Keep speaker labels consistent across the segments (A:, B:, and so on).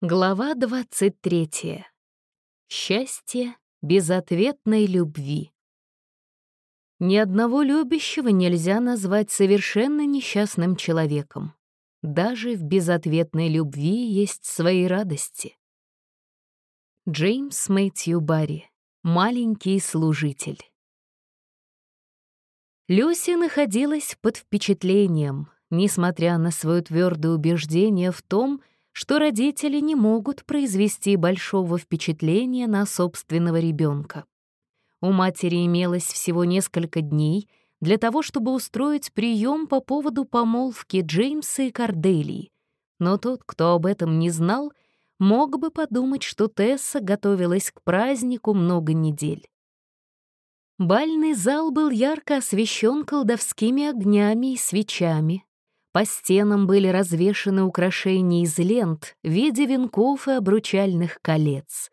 A: Глава 23. Счастье безответной любви. Ни одного любящего нельзя назвать совершенно несчастным человеком. Даже в безответной любви есть свои радости. Джеймс Мэтью Барри. Маленький служитель. Люси находилась под впечатлением, несмотря на свое твердое убеждение в том, что родители не могут произвести большого впечатления на собственного ребенка. У матери имелось всего несколько дней для того, чтобы устроить прием по поводу помолвки Джеймса и Корделии, но тот, кто об этом не знал, мог бы подумать, что Тесса готовилась к празднику много недель. Бальный зал был ярко освещен колдовскими огнями и свечами, по стенам были развешаны украшения из лент в виде венков и обручальных колец.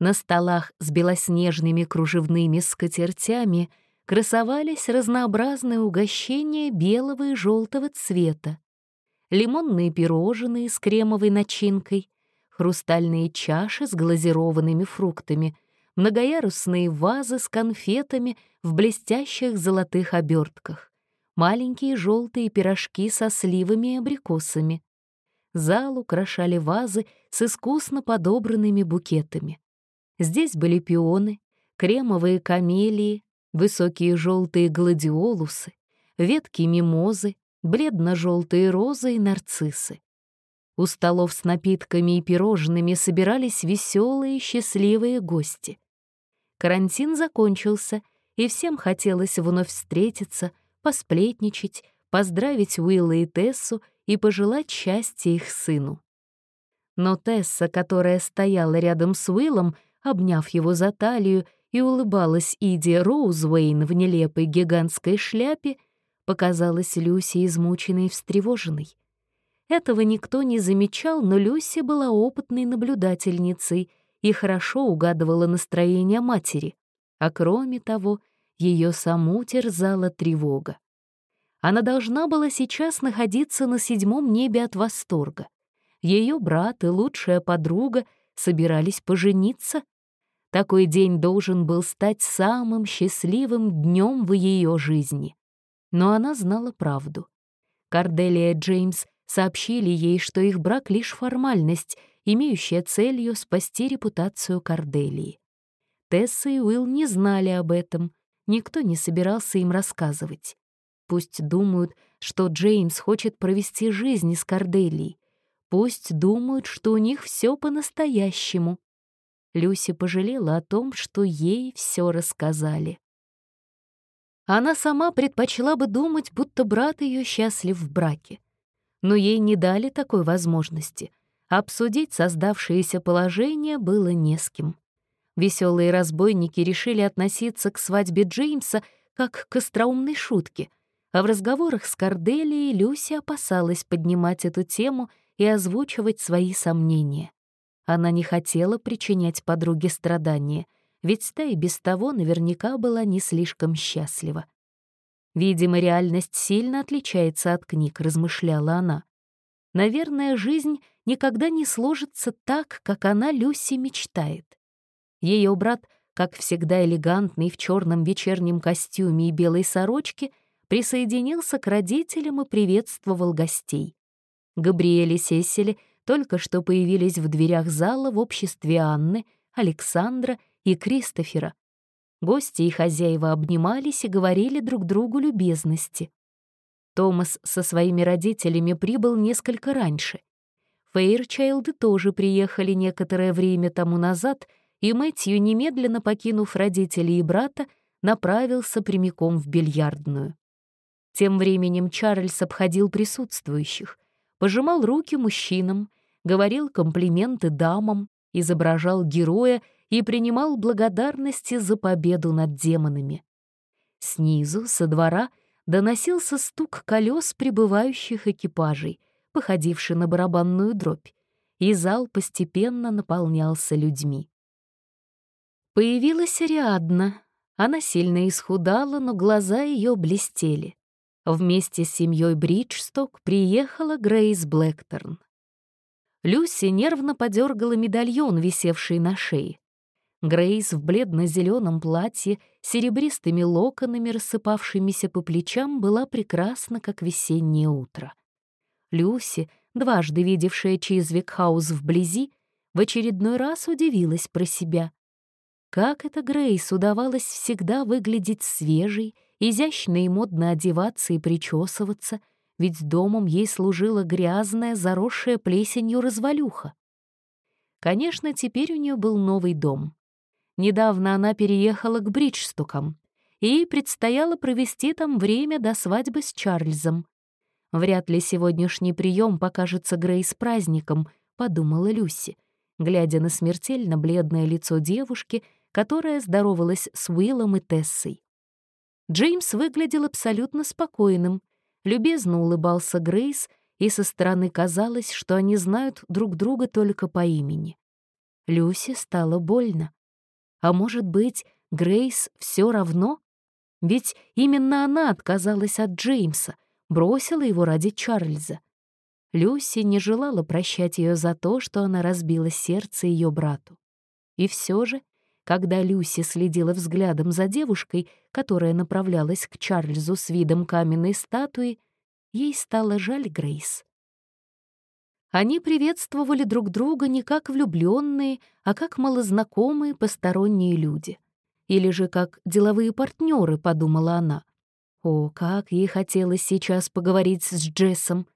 A: На столах с белоснежными кружевными скатертями красовались разнообразные угощения белого и желтого цвета. Лимонные пирожные с кремовой начинкой, хрустальные чаши с глазированными фруктами, многоярусные вазы с конфетами в блестящих золотых обертках маленькие желтые пирожки со сливами и абрикосами. Зал украшали вазы с искусно подобранными букетами. Здесь были пионы, кремовые камелии, высокие желтые гладиолусы, ветки мимозы, бледно-желтые розы и нарциссы. У столов с напитками и пирожными собирались веселые, счастливые гости. Карантин закончился, и всем хотелось вновь встретиться — посплетничать, поздравить Уилла и Тессу и пожелать счастья их сыну. Но Тесса, которая стояла рядом с Уиллом, обняв его за талию и улыбалась Иди Роузвейн в нелепой гигантской шляпе, показалась Люси измученной и встревоженной. Этого никто не замечал, но Люси была опытной наблюдательницей и хорошо угадывала настроение матери, а кроме того — ее саму терзала тревога. Она должна была сейчас находиться на седьмом небе от восторга. Ее брат и лучшая подруга собирались пожениться. Такой день должен был стать самым счастливым днем в ее жизни. Но она знала правду. Карделия и Джеймс сообщили ей, что их брак — лишь формальность, имеющая целью спасти репутацию Карделии. Тесса и Уилл не знали об этом — Никто не собирался им рассказывать. Пусть думают, что Джеймс хочет провести жизнь с Корделией. Пусть думают, что у них все по-настоящему. Люси пожалела о том, что ей все рассказали. Она сама предпочла бы думать, будто брат ее счастлив в браке. Но ей не дали такой возможности. Обсудить создавшееся положение было не с кем. Веселые разбойники решили относиться к свадьбе Джеймса как к остроумной шутке, а в разговорах с Корделией Люси опасалась поднимать эту тему и озвучивать свои сомнения. Она не хотела причинять подруге страдания, ведь та и без того наверняка была не слишком счастлива. «Видимо, реальность сильно отличается от книг», — размышляла она. «Наверное, жизнь никогда не сложится так, как она, Люси, мечтает. Ее брат, как всегда элегантный в черном вечернем костюме и белой сорочке, присоединился к родителям и приветствовал гостей. Габриэль и Сесили только что появились в дверях зала в обществе Анны, Александра и Кристофера. Гости и хозяева обнимались и говорили друг другу любезности. Томас со своими родителями прибыл несколько раньше. Фейрчайлды тоже приехали некоторое время тому назад — и Мэтью, немедленно покинув родителей и брата, направился прямиком в бильярдную. Тем временем Чарльз обходил присутствующих, пожимал руки мужчинам, говорил комплименты дамам, изображал героя и принимал благодарности за победу над демонами. Снизу, со двора, доносился стук колес прибывающих экипажей, походивший на барабанную дробь, и зал постепенно наполнялся людьми. Появилась Ариадна. Она сильно исхудала, но глаза ее блестели. Вместе с семьей Бриджсток приехала Грейс Блэкторн. Люси нервно подергала медальон, висевший на шее. Грейс в бледно-зеленом платье, с серебристыми локонами, рассыпавшимися по плечам, была прекрасна, как весеннее утро. Люси, дважды видевшая Чизвик-хаус вблизи, в очередной раз удивилась про себя. Как это Грейс удавалось всегда выглядеть свежей, изящно и модно одеваться и причесываться, ведь домом ей служила грязная, заросшая плесенью развалюха. Конечно, теперь у нее был новый дом. Недавно она переехала к Бриджстукам, и ей предстояло провести там время до свадьбы с Чарльзом. Вряд ли сегодняшний прием покажется Грейс праздником, подумала Люси, глядя на смертельно бледное лицо девушки, которая здоровалась с Уиллом и Тессой. Джеймс выглядел абсолютно спокойным, любезно улыбался Грейс, и со стороны казалось, что они знают друг друга только по имени. Люси стало больно. А может быть, Грейс все равно? Ведь именно она отказалась от Джеймса, бросила его ради Чарльза. Люси не желала прощать ее за то, что она разбила сердце ее брату. И все же, когда Люси следила взглядом за девушкой, которая направлялась к Чарльзу с видом каменной статуи, ей стало жаль Грейс. Они приветствовали друг друга не как влюбленные, а как малознакомые посторонние люди. Или же как деловые партнеры, подумала она. О, как ей хотелось сейчас поговорить с Джессом.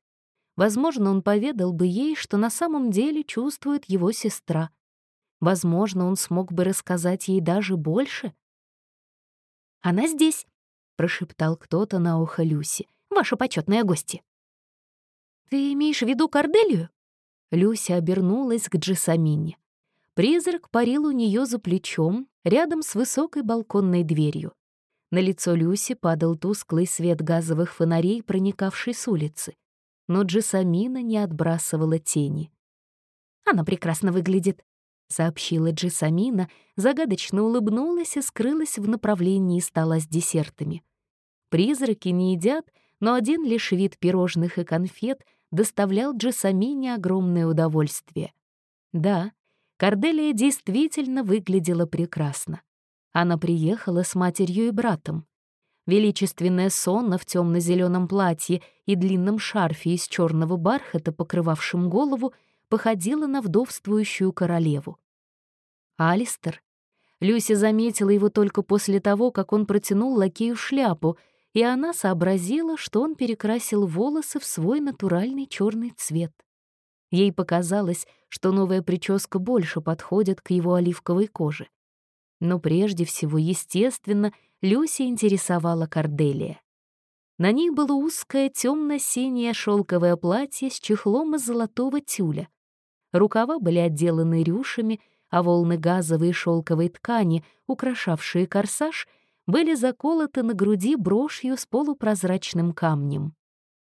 A: Возможно, он поведал бы ей, что на самом деле чувствует его сестра. Возможно, он смог бы рассказать ей даже больше. «Она здесь», — прошептал кто-то на ухо Люси, — «ваша почетная гостья». «Ты имеешь в виду Корделию?» Люся обернулась к Джессамине. Призрак парил у нее за плечом, рядом с высокой балконной дверью. На лицо Люси падал тусклый свет газовых фонарей, проникавший с улицы. Но Джессамина не отбрасывала тени. «Она прекрасно выглядит», — сообщила Джессамина, загадочно улыбнулась и скрылась в направлении стола с десертами. Призраки не едят, но один лишь вид пирожных и конфет — доставлял Джессамине огромное удовольствие. Да, Корделия действительно выглядела прекрасно. Она приехала с матерью и братом. Величественная сонна в темно-зеленом платье и длинном шарфе из черного бархата, покрывавшем голову, походила на вдовствующую королеву. Алистер. Люси заметила его только после того, как он протянул лакею шляпу, и она сообразила, что он перекрасил волосы в свой натуральный черный цвет. Ей показалось, что новая прическа больше подходит к его оливковой коже. Но прежде всего, естественно, Люси интересовала Корделия. На ней было узкое темно-синее шелковое платье с чехлом из золотого тюля. Рукава были отделаны рюшами, а волны газовой шелковой ткани, украшавшие корсаж, были заколоты на груди брошью с полупрозрачным камнем.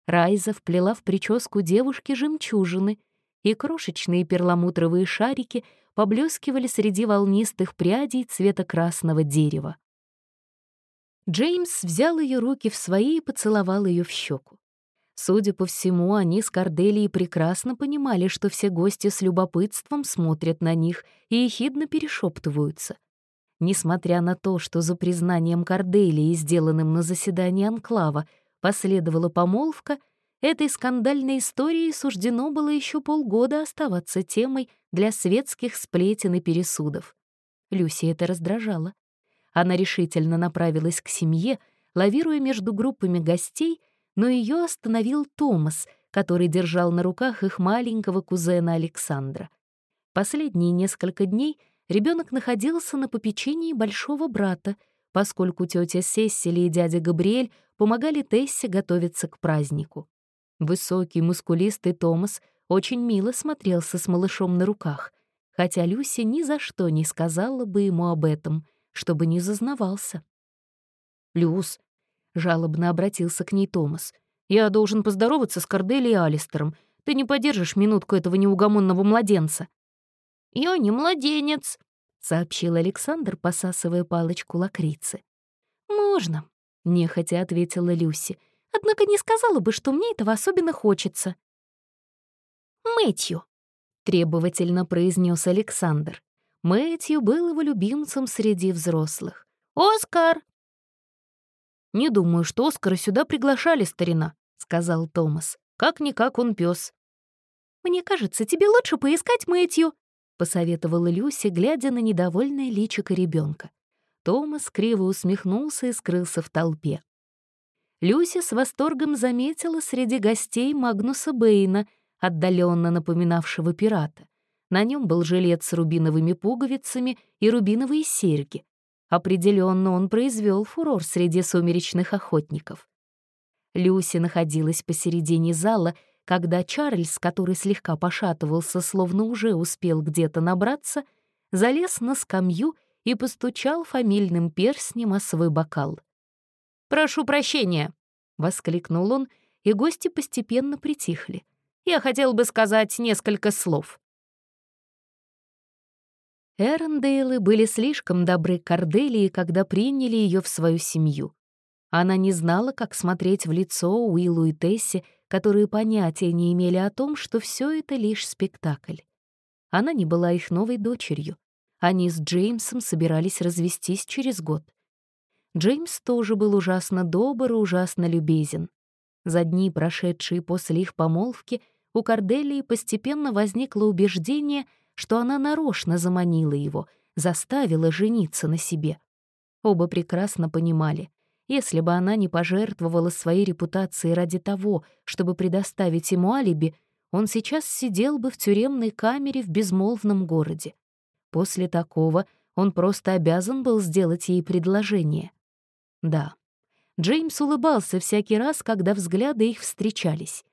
A: Райза вплела в прическу девушки жемчужины, и крошечные перламутровые шарики поблескивали среди волнистых прядей цвета красного дерева. Джеймс взял ее руки в свои и поцеловал ее в щеку. Судя по всему, они с Корделией прекрасно понимали, что все гости с любопытством смотрят на них и ехидно перешептываются — Несмотря на то, что за признанием Корделии, сделанным на заседании Анклава, последовала помолвка, этой скандальной истории суждено было еще полгода оставаться темой для светских сплетен и пересудов. Люси это раздражало. Она решительно направилась к семье, лавируя между группами гостей, но ее остановил Томас, который держал на руках их маленького кузена Александра. Последние несколько дней ребенок находился на попечении большого брата, поскольку тетя Сессили и дядя Габриэль помогали Тессе готовиться к празднику. Высокий, мускулистый Томас очень мило смотрелся с малышом на руках, хотя Люся ни за что не сказала бы ему об этом, чтобы не зазнавался. «Люс», — жалобно обратился к ней Томас, — «я должен поздороваться с Кордели и Алистером. Ты не подержишь минутку этого неугомонного младенца?» «Я не младенец», — сообщил Александр, посасывая палочку лакрицы. «Можно», — нехотя ответила Люси. «Однако не сказала бы, что мне этого особенно хочется». «Мэтью», требовательно произнес Александр. Мэтью был его любимцем среди взрослых. «Оскар!» «Не думаю, что Оскара сюда приглашали, старина», — сказал Томас. «Как-никак он пес.
B: «Мне кажется, тебе лучше поискать Мэтью», — посоветовала Люси, глядя на недовольное личико ребенка.
A: Томас криво усмехнулся и скрылся в толпе. Люси с восторгом заметила среди гостей Магнуса Бэйна, отдаленно напоминавшего пирата. На нем был жилет с рубиновыми пуговицами и рубиновые серьги. Определенно он произвел фурор среди сумеречных охотников. Люси находилась посередине зала, когда Чарльз, который слегка пошатывался, словно уже успел где-то набраться, залез на скамью и постучал фамильным перстнем о свой бокал. «Прошу прощения!» — воскликнул он, и гости постепенно притихли. «Я хотел бы сказать несколько слов». Эрендейлы были слишком добры к Корделии, когда приняли ее в свою семью. Она не знала, как смотреть в лицо Уиллу и Тессе, которые понятия не имели о том, что все это лишь спектакль. Она не была их новой дочерью. Они с Джеймсом собирались развестись через год. Джеймс тоже был ужасно добр и ужасно любезен. За дни, прошедшие после их помолвки, у Корделии постепенно возникло убеждение, что она нарочно заманила его, заставила жениться на себе. Оба прекрасно понимали, если бы она не пожертвовала своей репутацией ради того, чтобы предоставить ему алиби, он сейчас сидел бы в тюремной камере в безмолвном городе. После такого он просто обязан был сделать ей предложение. Да, Джеймс улыбался всякий раз, когда взгляды их встречались.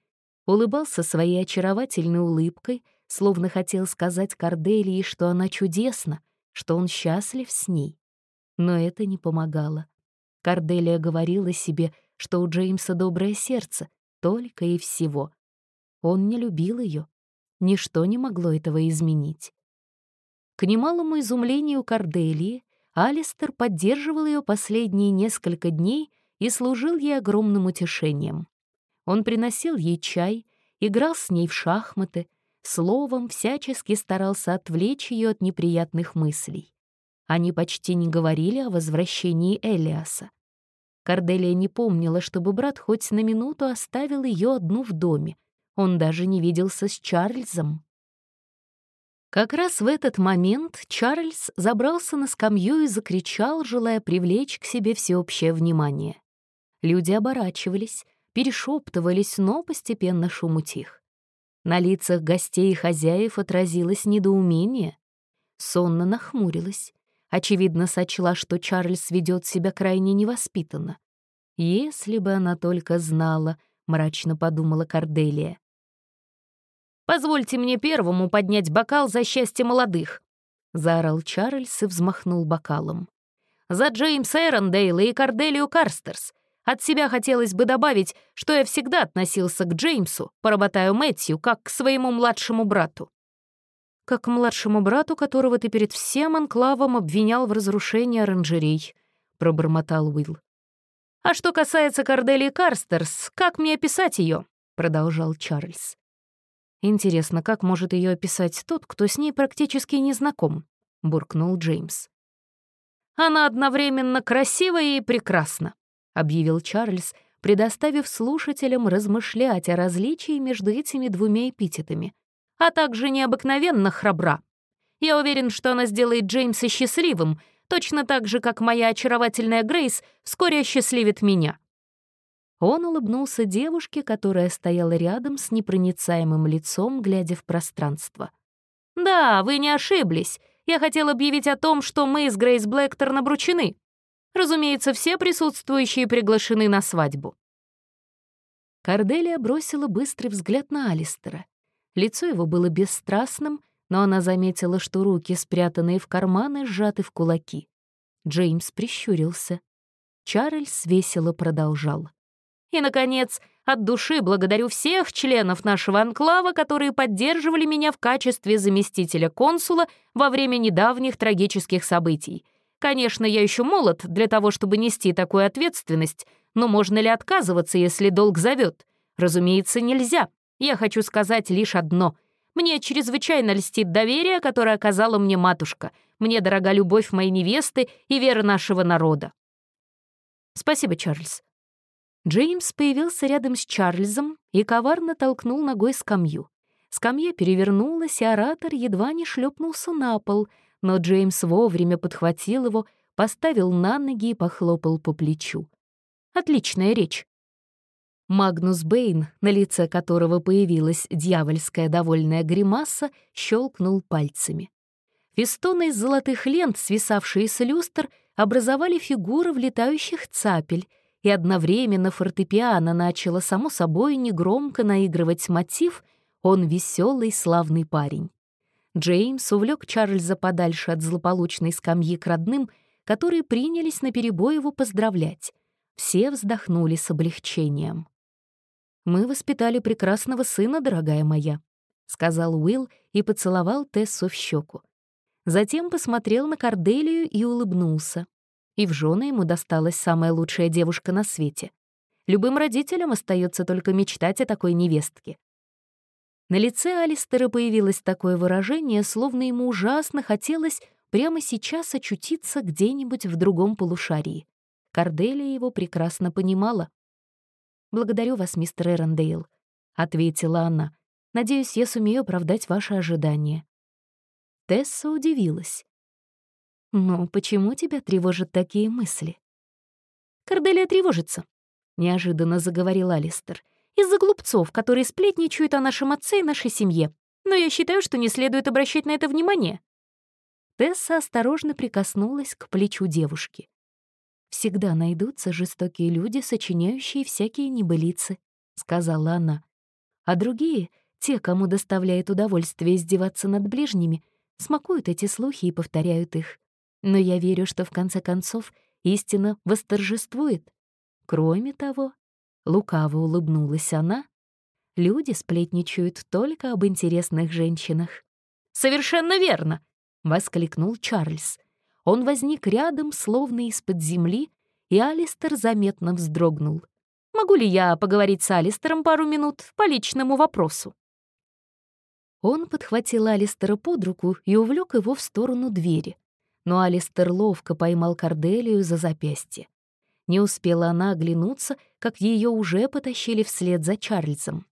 A: Улыбался своей очаровательной улыбкой — словно хотел сказать Корделии, что она чудесна, что он счастлив с ней. Но это не помогало. Корделия говорила себе, что у Джеймса доброе сердце, только и всего. Он не любил ее. Ничто не могло этого изменить. К немалому изумлению Корделии, Алистер поддерживал ее последние несколько дней и служил ей огромным утешением. Он приносил ей чай, играл с ней в шахматы, Словом, всячески старался отвлечь ее от неприятных мыслей. Они почти не говорили о возвращении Элиаса. Корделия не помнила, чтобы брат хоть на минуту оставил ее одну в доме. Он даже не виделся с Чарльзом. Как раз в этот момент Чарльз забрался на скамью и закричал, желая привлечь к себе всеобщее внимание. Люди оборачивались, перешептывались, но постепенно шум утих. На лицах гостей и хозяев отразилось недоумение. Сонно нахмурилась. Очевидно, сочла, что Чарльз ведет себя крайне невоспитанно. «Если бы она только знала», — мрачно подумала Корделия. «Позвольте мне первому поднять бокал за счастье молодых», — заорал Чарльз и взмахнул бокалом. «За Джеймса Эрондейла и Корделию Карстерс, от себя хотелось бы добавить, что я всегда относился к Джеймсу, поработаю Мэтью, как к своему младшему брату. Как к младшему брату, которого ты перед всем анклавом обвинял в разрушении оранжерей, пробормотал Уилл. А что касается Корделии Карстерс, как мне описать ее? продолжал Чарльз. Интересно, как может ее описать тот, кто с ней практически не знаком? буркнул Джеймс. Она одновременно красива и прекрасна объявил Чарльз, предоставив слушателям размышлять о различии между этими двумя эпитетами, а также необыкновенно храбра. Я уверен, что она сделает Джеймса счастливым, точно так же, как моя очаровательная Грейс вскоре осчастливит меня. Он улыбнулся девушке, которая стояла рядом с непроницаемым лицом, глядя в пространство. «Да, вы не ошиблись. Я хотел объявить о том, что мы с Грейс Блэктер обручены. Разумеется, все присутствующие приглашены на свадьбу. Корделия бросила быстрый взгляд на Алистера. Лицо его было бесстрастным, но она заметила, что руки, спрятанные в карманы, сжаты в кулаки. Джеймс прищурился. Чарльз весело продолжал. «И, наконец, от души благодарю всех членов нашего анклава, которые поддерживали меня в качестве заместителя консула во время недавних трагических событий. Конечно, я еще молод для того, чтобы нести такую ответственность, но можно ли отказываться, если долг зовет? Разумеется, нельзя. Я хочу сказать лишь одно. Мне чрезвычайно льстит доверие, которое оказала мне матушка. Мне дорога любовь моей невесты и вера нашего народа. Спасибо, Чарльз. Джеймс появился рядом с Чарльзом и коварно толкнул ногой скамью. Скамья перевернулась, и оратор едва не шлепнулся на пол, но Джеймс вовремя подхватил его, поставил на ноги и похлопал по плечу. Отличная речь. Магнус Бэйн, на лице которого появилась дьявольская довольная гримаса, щелкнул пальцами. Фестоны из золотых лент, свисавшие с люстр, образовали фигуры влетающих цапель, и одновременно фортепиано начало само собой негромко наигрывать мотив «Он веселый, славный парень». Джеймс увлек Чарльза подальше от злополучной скамьи к родным, которые принялись наперебой его поздравлять. Все вздохнули с облегчением. «Мы воспитали прекрасного сына, дорогая моя», — сказал Уилл и поцеловал Тессу в щеку. Затем посмотрел на Корделию и улыбнулся. И в жены ему досталась самая лучшая девушка на свете. Любым родителям остается только мечтать о такой невестке. На лице Алистера появилось такое выражение, словно ему ужасно хотелось прямо сейчас очутиться где-нибудь в другом полушарии. Корделия его прекрасно понимала. «Благодарю вас, мистер Эрондейл», — ответила она. «Надеюсь, я сумею оправдать ваши ожидания». Тесса удивилась. «Но почему тебя тревожат такие мысли?» «Корделия тревожится», — неожиданно заговорил Алистер. «Из-за глупцов, которые сплетничают о нашем отце и нашей семье. Но я считаю, что не следует обращать на это внимание». Тесса осторожно прикоснулась к плечу девушки. «Всегда найдутся жестокие люди, сочиняющие всякие небылицы», — сказала она. «А другие, те, кому доставляет удовольствие издеваться над ближними, смакуют эти слухи и повторяют их. Но я верю, что в конце концов истина восторжествует. Кроме того, лукаво улыбнулась она, люди сплетничают только об интересных женщинах. «Совершенно верно!» — воскликнул Чарльз. Он возник рядом, словно из-под земли, и Алистер заметно вздрогнул. «Могу ли я поговорить с Алистером пару минут по личному вопросу?» Он подхватил Алистера под руку и увлек его в сторону двери. Но Алистер ловко поймал Корделию за запястье. Не успела она оглянуться, как ее уже потащили вслед за Чарльзом.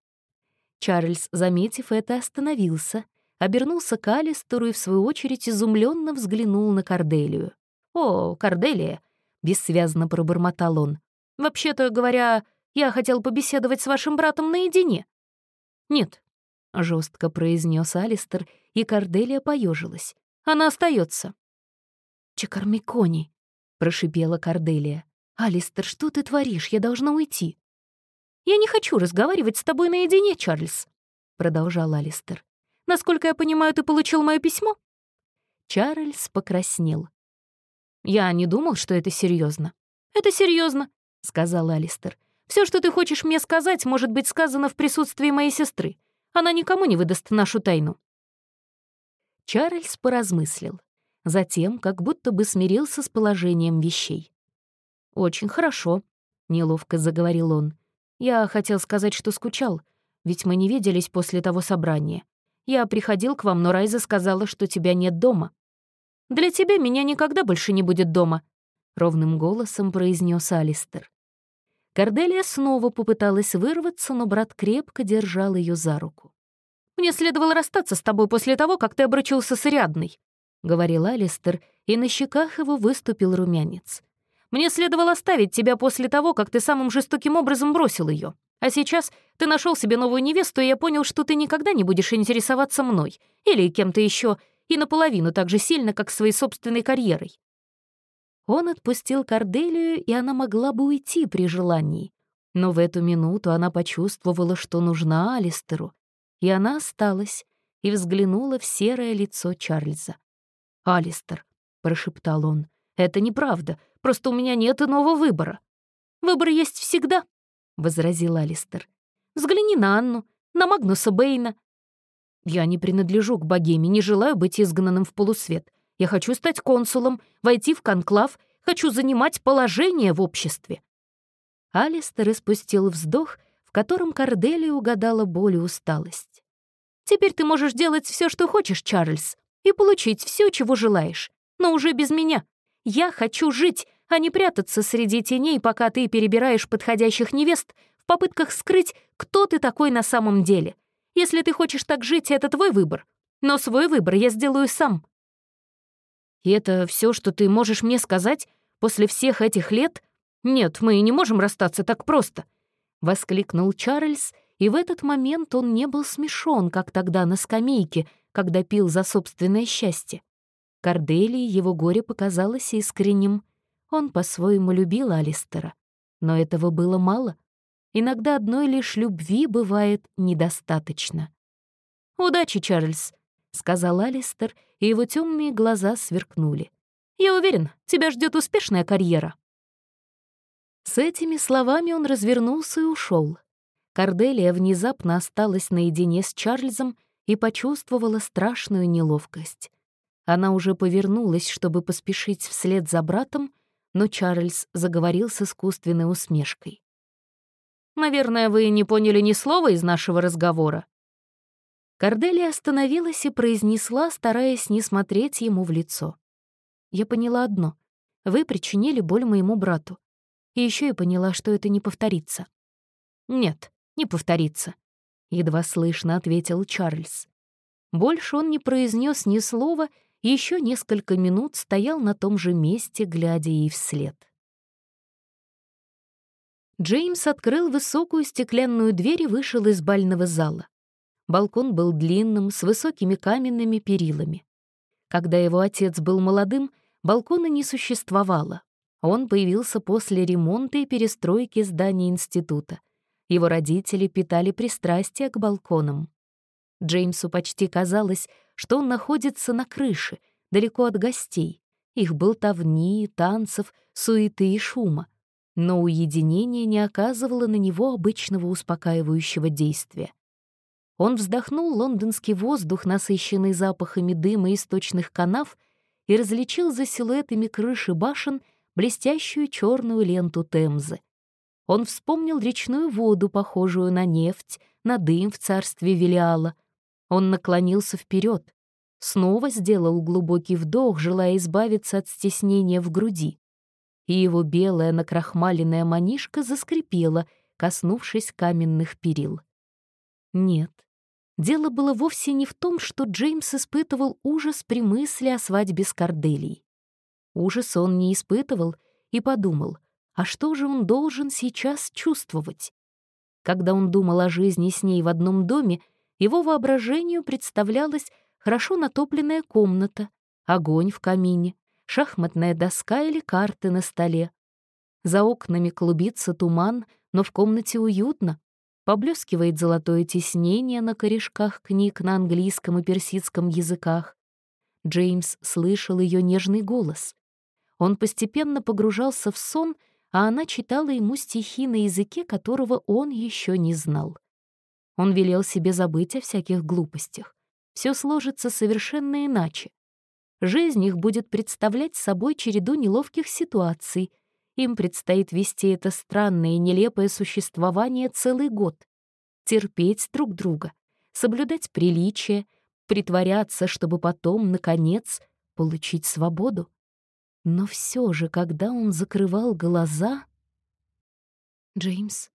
A: Чарльз, заметив это, остановился, обернулся к Алистеру и, в свою очередь, изумленно взглянул на Корделию. «О, Корделия!» — бессвязно пробормотал он. «Вообще-то говоря, я хотел побеседовать с вашим братом наедине». «Нет», — жестко произнес Алистер, и Корделия поежилась. «Она остается. «Чекармикони», — прошипела Корделия. «Алистер, что ты творишь? Я должна уйти». «Я не хочу разговаривать с тобой наедине, Чарльз», — продолжал Алистер. Насколько я понимаю, ты получил мое письмо?» Чарльз покраснел. «Я не думал, что это серьезно. «Это серьезно, сказал Алистер. Все, что ты хочешь мне сказать, может быть сказано в присутствии моей сестры. Она никому не выдаст нашу тайну». Чарльз поразмыслил. Затем как будто бы смирился с положением вещей. «Очень хорошо», — неловко заговорил он. «Я хотел сказать, что скучал, ведь мы не виделись после того собрания. Я приходил к вам, но Райза сказала, что тебя нет дома. Для тебя меня никогда больше не будет дома», — ровным голосом произнес Алистер. Корделия снова попыталась вырваться, но брат крепко держал ее за руку. «Мне следовало расстаться с тобой после того, как ты обручился с Ариадной», — говорил Алистер, и на щеках его выступил румянец. «Мне следовало оставить тебя после того, как ты самым жестоким образом бросил ее. А сейчас ты нашел себе новую невесту, и я понял, что ты никогда не будешь интересоваться мной или кем-то еще и наполовину так же сильно, как своей собственной карьерой. Он отпустил Корделию, и она могла бы уйти при желании. Но в эту минуту она почувствовала, что нужна Алистеру, и она осталась и взглянула в серое лицо Чарльза. «Алистер», — прошептал он, — «это неправда, просто у меня нет иного выбора». «Выбор есть всегда», — возразил Алистер. «Взгляни на Анну, на Магнуса Бэйна». «Я не принадлежу к богеме, не желаю быть изгнанным в полусвет. Я хочу стать консулом, войти в конклав, хочу занимать положение в обществе». Алистер испустил вздох, в котором Корделия угадала боль и усталость.
B: Теперь ты можешь делать все, что хочешь, Чарльз, и получить все, чего желаешь, но уже без меня. Я хочу жить, а не прятаться среди теней, пока ты перебираешь подходящих невест в попытках скрыть, кто ты такой на самом деле. Если ты хочешь так жить, это твой выбор. Но свой выбор я сделаю сам. И это все, что ты можешь мне сказать после всех этих лет? Нет, мы не можем расстаться так просто. Воскликнул Чарльз, и в этот момент он не был смешон, как тогда на скамейке, когда пил за собственное счастье. Корделии его горе показалось искренним. Он по-своему любил Алистера. Но этого было мало. Иногда одной лишь любви бывает недостаточно. «Удачи, Чарльз», — сказал Алистер, и его темные глаза сверкнули. «Я уверен, тебя ждет успешная карьера». С этими словами он развернулся и ушел. Корделия внезапно осталась наедине с Чарльзом и почувствовала страшную неловкость. Она уже повернулась, чтобы поспешить вслед за братом, но Чарльз заговорил с искусственной усмешкой. Наверное, вы не поняли ни слова из нашего разговора». Корделия остановилась и произнесла, стараясь не смотреть ему в лицо. «Я поняла одно. Вы причинили боль моему брату. И еще я поняла, что это не повторится». «Нет, не повторится», — едва слышно ответил Чарльз. Больше он не произнес ни слова еще несколько минут стоял на том же месте, глядя ей вслед. Джеймс открыл высокую стеклянную дверь и вышел из бального зала. Балкон был длинным, с высокими каменными перилами. Когда его отец был молодым, балкона не существовало. Он появился после ремонта и перестройки здания института. Его родители питали пристрастие к балконам. Джеймсу почти казалось, что он находится на крыше, далеко от гостей, их болтовни, танцев, суеты и шума но уединение не оказывало на него обычного успокаивающего действия. Он вздохнул лондонский воздух, насыщенный запахами дыма и источных канав, и различил за силуэтами крыши башен блестящую черную ленту Темзы. Он вспомнил речную воду, похожую на нефть, на дым в царстве Велиала. Он наклонился вперед, снова сделал глубокий вдох, желая избавиться от стеснения в груди и его белая накрахмаленная манишка заскрипела, коснувшись каменных перил. Нет, дело было вовсе не в том, что Джеймс испытывал ужас при мысли о свадьбе с Корделией. Ужас он не испытывал и подумал, а что же он должен сейчас чувствовать? Когда он думал о жизни с ней в одном доме, его воображению представлялась хорошо натопленная комната, огонь в камине, шахматная доска или карты на столе. За окнами клубится туман, но в комнате уютно. Поблескивает золотое тиснение на корешках книг на английском и персидском языках. Джеймс слышал ее нежный голос. Он постепенно погружался в сон, а она читала ему стихи на языке, которого он еще не знал. Он велел себе забыть о всяких глупостях. Все сложится совершенно иначе. Жизнь их будет представлять собой череду неловких ситуаций. Им предстоит вести это странное и нелепое существование целый год. Терпеть друг друга, соблюдать приличие, притворяться, чтобы потом, наконец, получить свободу. Но все же, когда он закрывал глаза... Джеймс.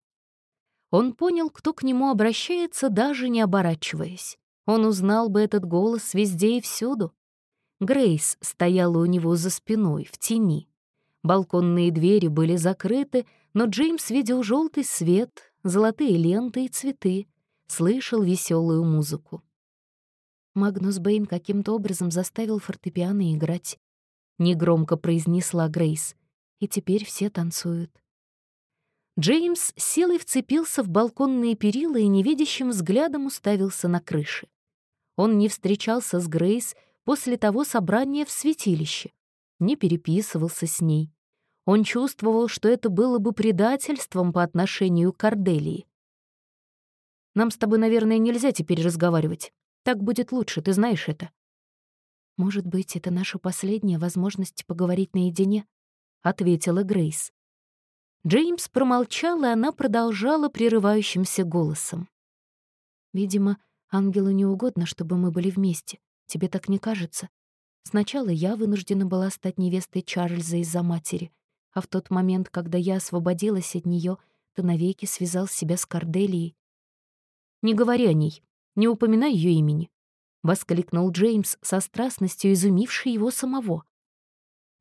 B: Он понял, кто к нему обращается, даже не оборачиваясь. Он узнал бы этот голос везде и всюду. Грейс стояла у него за спиной, в тени. Балконные двери были закрыты, но Джеймс видел желтый свет, золотые ленты и цветы, слышал веселую музыку. Магнус Бэйн каким-то образом заставил фортепиано играть. Негромко произнесла Грейс. И теперь все танцуют. Джеймс силой вцепился в балконные перила и невидящим взглядом уставился на крыши. Он не встречался с Грейс после того собрания в святилище, не переписывался с ней. Он чувствовал, что это было бы предательством по отношению к Корделии. «Нам с тобой, наверное, нельзя теперь разговаривать. Так будет лучше, ты знаешь это». «Может быть, это наша последняя возможность поговорить наедине?» — ответила Грейс. Джеймс промолчал, и она продолжала прерывающимся голосом. «Видимо, Ангелу не угодно, чтобы мы были вместе. Тебе так не кажется? Сначала я вынуждена была стать невестой Чарльза из-за матери, а в тот момент, когда я освободилась от нее, ты навеки связал себя с Корделией. «Не говори о ней, не упоминай ее имени», — воскликнул Джеймс со страстностью, изумивший его самого.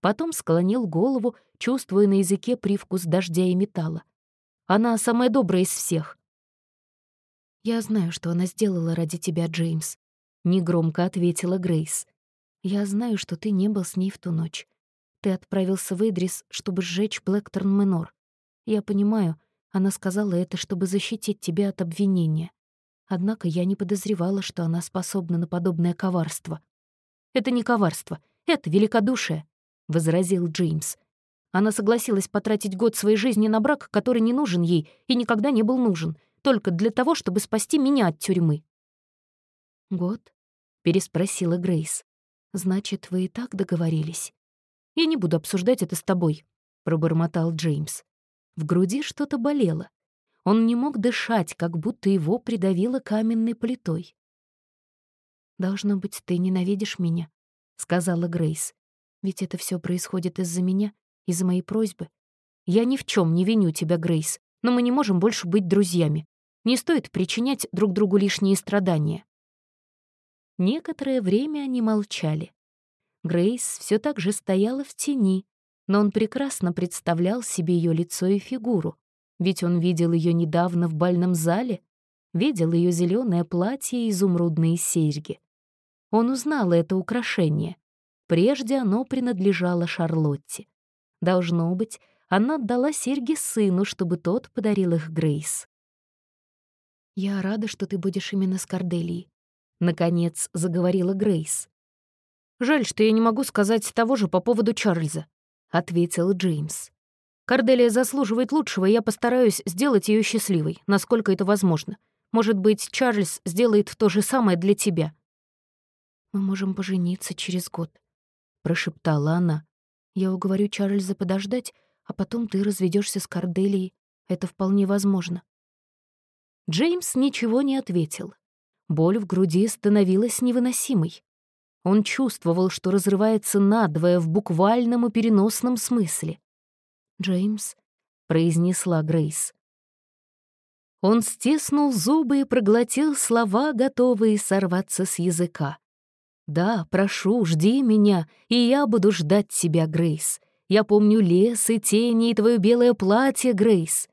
B: Потом склонил голову, чувствуя на языке привкус дождя и металла. «Она самая добрая из всех». «Я знаю, что она сделала ради тебя, Джеймс», — негромко ответила Грейс. «Я знаю, что ты не был с ней в ту ночь. Ты отправился в Идрис, чтобы сжечь Блэкторн Менор. Я понимаю, она сказала это, чтобы защитить тебя от обвинения. Однако я не подозревала, что она способна на подобное коварство. «Это не коварство, это великодушие», — возразил Джеймс. Она согласилась потратить год своей жизни на брак, который не нужен ей и никогда не был нужен, только для того, чтобы спасти меня от тюрьмы. «Год?» — переспросила Грейс. «Значит, вы и так договорились?» «Я не буду обсуждать это с тобой», — пробормотал Джеймс. В груди что-то болело. Он не мог дышать, как будто его придавило каменной плитой. «Должно быть, ты ненавидишь меня», — сказала Грейс. «Ведь это все происходит из-за меня, из-за моей просьбы. Я ни в чем не виню тебя, Грейс, но мы не можем больше быть друзьями. Не стоит причинять друг другу лишние страдания». Некоторое время они молчали. Грейс все так же стояла в тени, но он прекрасно представлял себе ее лицо и фигуру, ведь он видел ее недавно в бальном зале, видел ее зеленое платье и изумрудные серьги. Он узнал это украшение. Прежде оно принадлежало Шарлотте. Должно быть, она отдала серьги сыну, чтобы тот подарил их Грейс. «Я рада, что ты будешь именно с Корделией», — наконец заговорила Грейс. «Жаль, что я не могу сказать того же по поводу Чарльза ответил Джеймс. Корделия заслуживает лучшего, и я постараюсь сделать ее счастливой, насколько это возможно. Может быть, Чарльз сделает то же самое для тебя. Мы можем пожениться через год, прошептала она. Я уговорю Чарльза подождать, а потом ты разведешься с Корделией. Это вполне возможно. Джеймс ничего не ответил. Боль в груди становилась невыносимой. Он чувствовал, что разрывается надвое в буквальном и переносном смысле. «Джеймс», — произнесла Грейс. Он стиснул зубы и проглотил слова, готовые сорваться с языка. «Да, прошу, жди меня, и я буду ждать тебя, Грейс. Я помню лес и тени и твое белое платье, Грейс».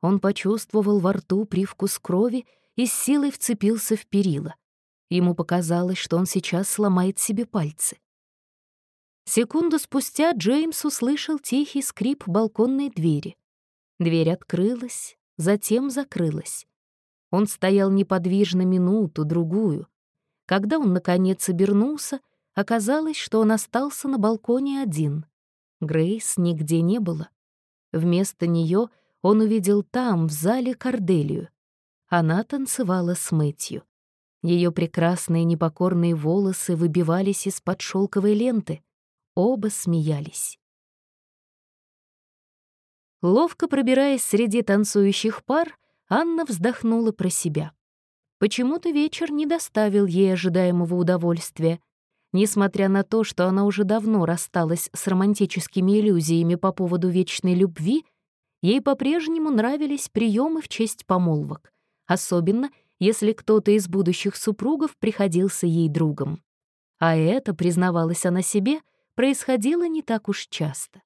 B: Он почувствовал во рту привкус крови и с силой вцепился в перила. Ему показалось, что он сейчас сломает себе пальцы. Секунду спустя Джеймс услышал тихий скрип балконной двери. Дверь открылась, затем закрылась. Он стоял неподвижно минуту, другую. Когда он, наконец, обернулся, оказалось, что он остался на балконе один. Грейс нигде не было. Вместо нее он увидел там, в зале, Корделию. Она танцевала с Мэтью. Ее прекрасные непокорные волосы выбивались из-под шелковой ленты. Оба смеялись. Ловко пробираясь среди танцующих пар, Анна вздохнула про себя. Почему-то вечер не доставил ей ожидаемого удовольствия. Несмотря на то, что она уже давно рассталась с романтическими иллюзиями по поводу вечной любви, ей по-прежнему нравились приемы в честь помолвок, особенно — если кто-то из будущих супругов приходился ей другом. А это, признавалась она себе, происходило не так уж часто.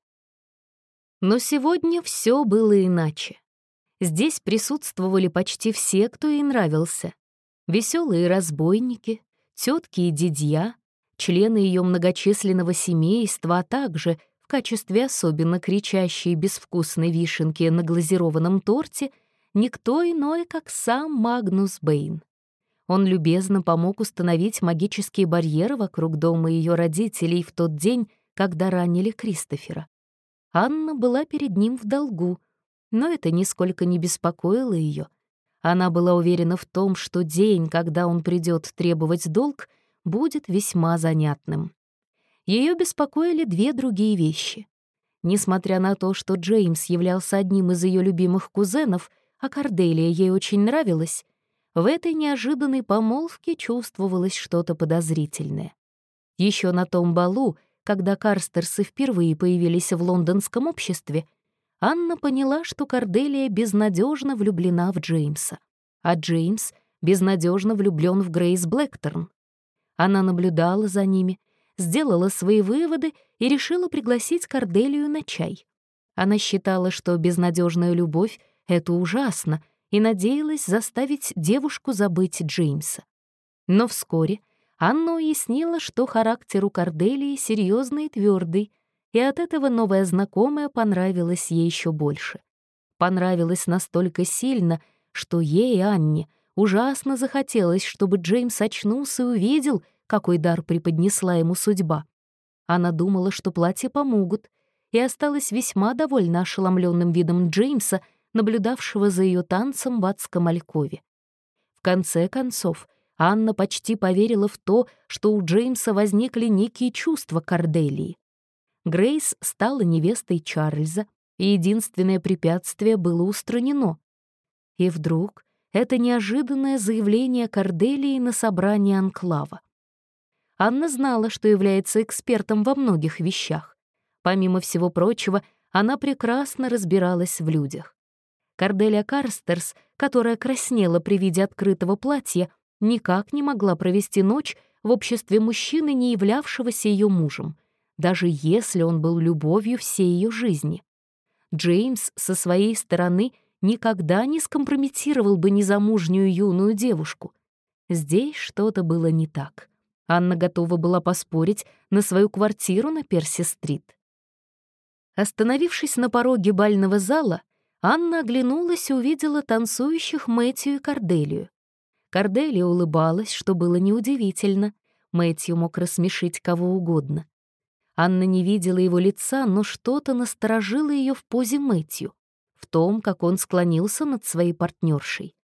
B: Но сегодня все было иначе. Здесь присутствовали почти все, кто ей нравился. Веселые разбойники, тетки и дядья, члены ее многочисленного семейства, а также в качестве особенно кричащей безвкусной вишенки на глазированном торте — никто иной, как сам Магнус Бэйн. Он любезно помог установить магические барьеры вокруг дома ее родителей в тот день, когда ранили Кристофера. Анна была перед ним в долгу, но это нисколько не беспокоило ее. Она была уверена в том, что день, когда он придет требовать долг, будет весьма занятным. Ее беспокоили две другие вещи. Несмотря на то, что Джеймс являлся одним из ее любимых кузенов — а Корделия ей очень нравилась,
A: в этой неожиданной помолвке чувствовалось что-то подозрительное. Еще на том балу, когда Карстерсы впервые появились в лондонском обществе, Анна поняла, что Корделия безнадежно влюблена в Джеймса, а Джеймс безнадежно влюблен в Грейс Блэкторн. Она наблюдала за ними, сделала свои выводы и решила пригласить Корделию на чай. Она считала, что безнадежная любовь — это ужасно, и надеялась заставить девушку забыть Джеймса. Но вскоре Анна уяснила, что характер у Корделии серьезный и твердый, и от этого новая знакомая понравилась ей еще больше. Понравилась настолько сильно, что ей, Анне, ужасно захотелось, чтобы Джеймс очнулся и увидел, какой дар преподнесла ему судьба. Она думала, что платья помогут, и осталась весьма довольна ошеломленным видом Джеймса, наблюдавшего за ее танцем в адском алькове. В конце концов, Анна почти поверила в то, что у Джеймса возникли некие чувства к Корделии. Грейс стала невестой Чарльза, и единственное препятствие было устранено. И вдруг это неожиданное заявление Корделии на собрании Анклава. Анна знала, что является экспертом во многих вещах. Помимо всего прочего, она прекрасно разбиралась в людях. Корделия Карстерс, которая краснела при виде открытого платья, никак не могла провести ночь в обществе мужчины, не являвшегося ее мужем, даже если он был любовью всей ее жизни. Джеймс со своей стороны никогда не скомпрометировал бы незамужнюю юную девушку. Здесь что-то было не так. Анна готова была поспорить на свою квартиру на Перси-стрит. Остановившись на пороге бального зала, Анна оглянулась и увидела танцующих Мэтью и Корделию. Корделия улыбалась, что было неудивительно. Мэтью мог рассмешить кого угодно. Анна не видела его лица, но что-то насторожило ее в позе Мэтью, в том, как он склонился над своей партнершей.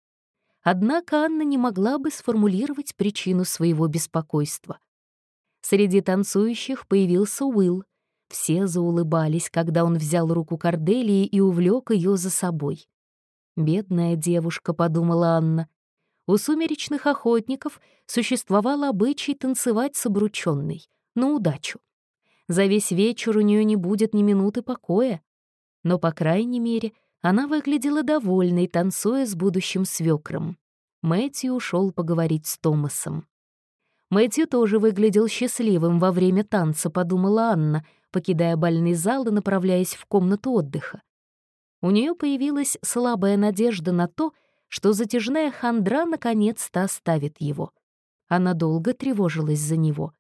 A: Однако Анна не могла бы сформулировать причину своего беспокойства. Среди танцующих появился Уилл, все заулыбались, когда он взял руку Корделии и увлек ее за собой. «Бедная девушка», — подумала Анна. У сумеречных охотников существовал обычай танцевать с обрученной, на удачу. За весь вечер у нее не будет ни минуты покоя. Но, по крайней мере, она выглядела довольной, танцуя с будущим свекром. Мэтью ушел поговорить с Томасом. Мэтью тоже выглядел счастливым во время танца, подумала Анна, покидая бальный зал и направляясь в комнату отдыха. У нее появилась слабая надежда на то, что затяжная хандра наконец-то оставит его. Она долго тревожилась за него.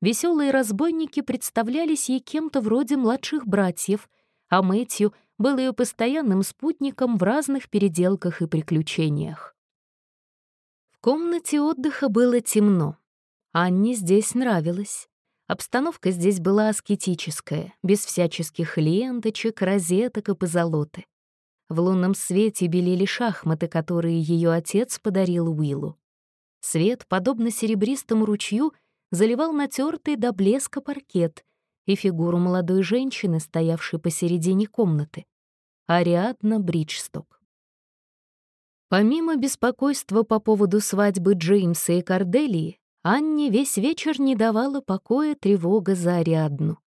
A: Веселые разбойники представлялись ей кем-то вроде младших братьев, а Мэтью был ее постоянным спутником в разных переделках и приключениях. В комнате отдыха было темно. Анне здесь нравилось. Обстановка здесь была аскетическая, без всяческих ленточек, розеток и позолоты. В лунном свете белели шахматы, которые ее отец подарил Уиллу. Свет, подобно серебристому ручью, заливал натертый до блеска паркет и фигуру молодой женщины, стоявшей посередине комнаты. Ариадна Бриджсток. Помимо беспокойства по поводу свадьбы Джеймса и Корделии, Анне весь вечер не давала покоя тревога за Ариадну.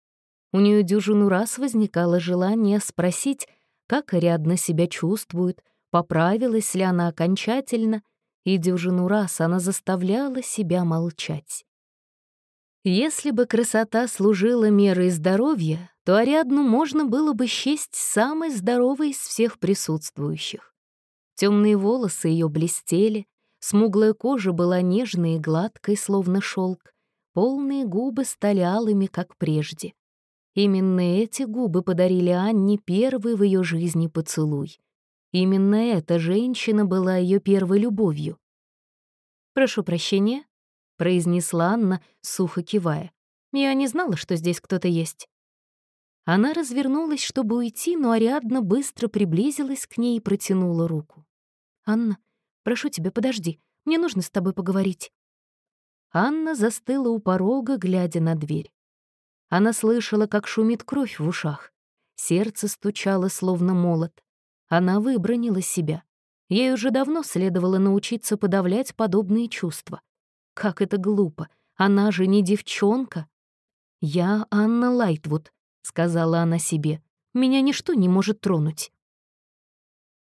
A: У нее дюжину раз возникало желание спросить, как Ариадна себя чувствует, поправилась ли она окончательно, и дюжину раз она заставляла себя молчать. Если бы красота служила мерой здоровья, то Ариадну можно было бы счесть самой здоровой из всех присутствующих. Темные волосы ее блестели, Смуглая кожа была нежной и гладкой, словно шелк. Полные губы стали алыми, как прежде. Именно эти губы подарили Анне первый в ее жизни поцелуй. Именно эта женщина была ее первой любовью. «Прошу прощения», — произнесла Анна, сухо кивая. «Я не знала, что здесь кто-то есть». Она развернулась, чтобы уйти, но Ариадна быстро приблизилась к ней и протянула руку. «Анна, Прошу тебя, подожди. Мне нужно с тобой поговорить». Анна застыла у порога, глядя на дверь. Она слышала, как шумит кровь в ушах. Сердце стучало, словно молот. Она выбронила себя.
B: Ей уже давно следовало научиться подавлять подобные чувства. Как это глупо, она же не девчонка. «Я Анна Лайтвуд», — сказала она себе. «Меня ничто не может тронуть».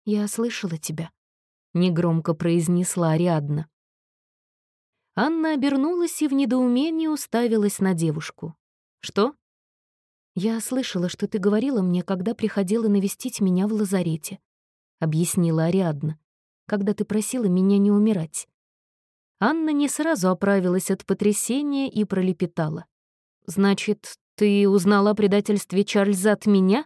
B: «Я слышала тебя», — негромко произнесла Ариадна. Анна обернулась и в недоумении уставилась на девушку. «Что?» «Я слышала, что ты говорила мне, когда приходила навестить меня в лазарете», — объяснила Ариадна, «когда ты просила меня не умирать». Анна не сразу оправилась от потрясения и пролепетала. «Значит, ты узнала о предательстве Чарльза от меня?»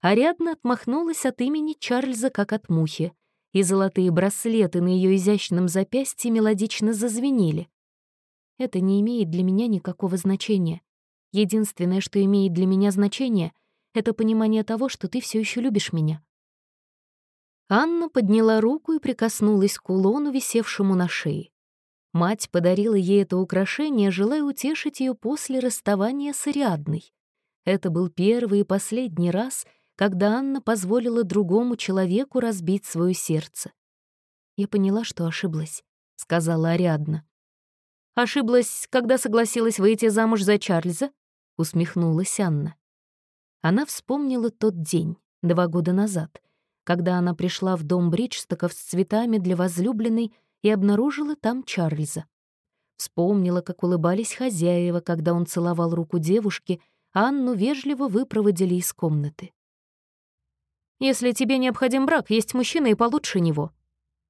B: Ариадна отмахнулась от имени Чарльза как от мухи, и золотые браслеты на ее изящном запястье мелодично зазвенели. «Это не имеет для меня никакого значения. Единственное, что имеет для меня значение, это понимание того, что ты все еще любишь меня». Анна подняла руку и прикоснулась к кулону, висевшему на шее. Мать подарила ей это украшение, желая утешить ее после расставания с Ариадной. Это был первый и последний раз, когда Анна позволила другому человеку разбить свое сердце. «Я поняла, что ошиблась», — сказала Ариадна. «Ошиблась, когда согласилась выйти замуж за Чарльза?» — усмехнулась Анна. Она вспомнила тот день, два года назад, когда она пришла в дом Бриджстоков с цветами для возлюбленной и обнаружила там Чарльза. Вспомнила, как улыбались хозяева, когда он целовал руку девушки, а Анну вежливо выпроводили из комнаты. «Если тебе необходим брак, есть мужчина и получше него».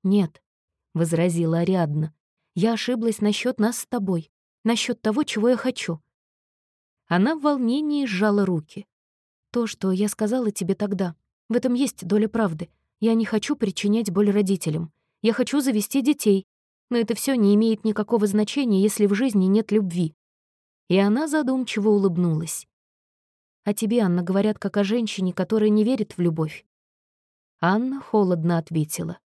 B: «Нет», — возразила Ариадна, — «я ошиблась насчет нас с тобой, насчет того, чего я хочу». Она в волнении сжала руки. «То, что я сказала тебе тогда, в этом есть доля правды. Я не хочу причинять боль родителям. Я хочу завести детей. Но это все не имеет никакого значения, если в жизни нет любви. И она задумчиво улыбнулась. А тебе, Анна, говорят, как о женщине, которая не верит в любовь. Анна холодно ответила.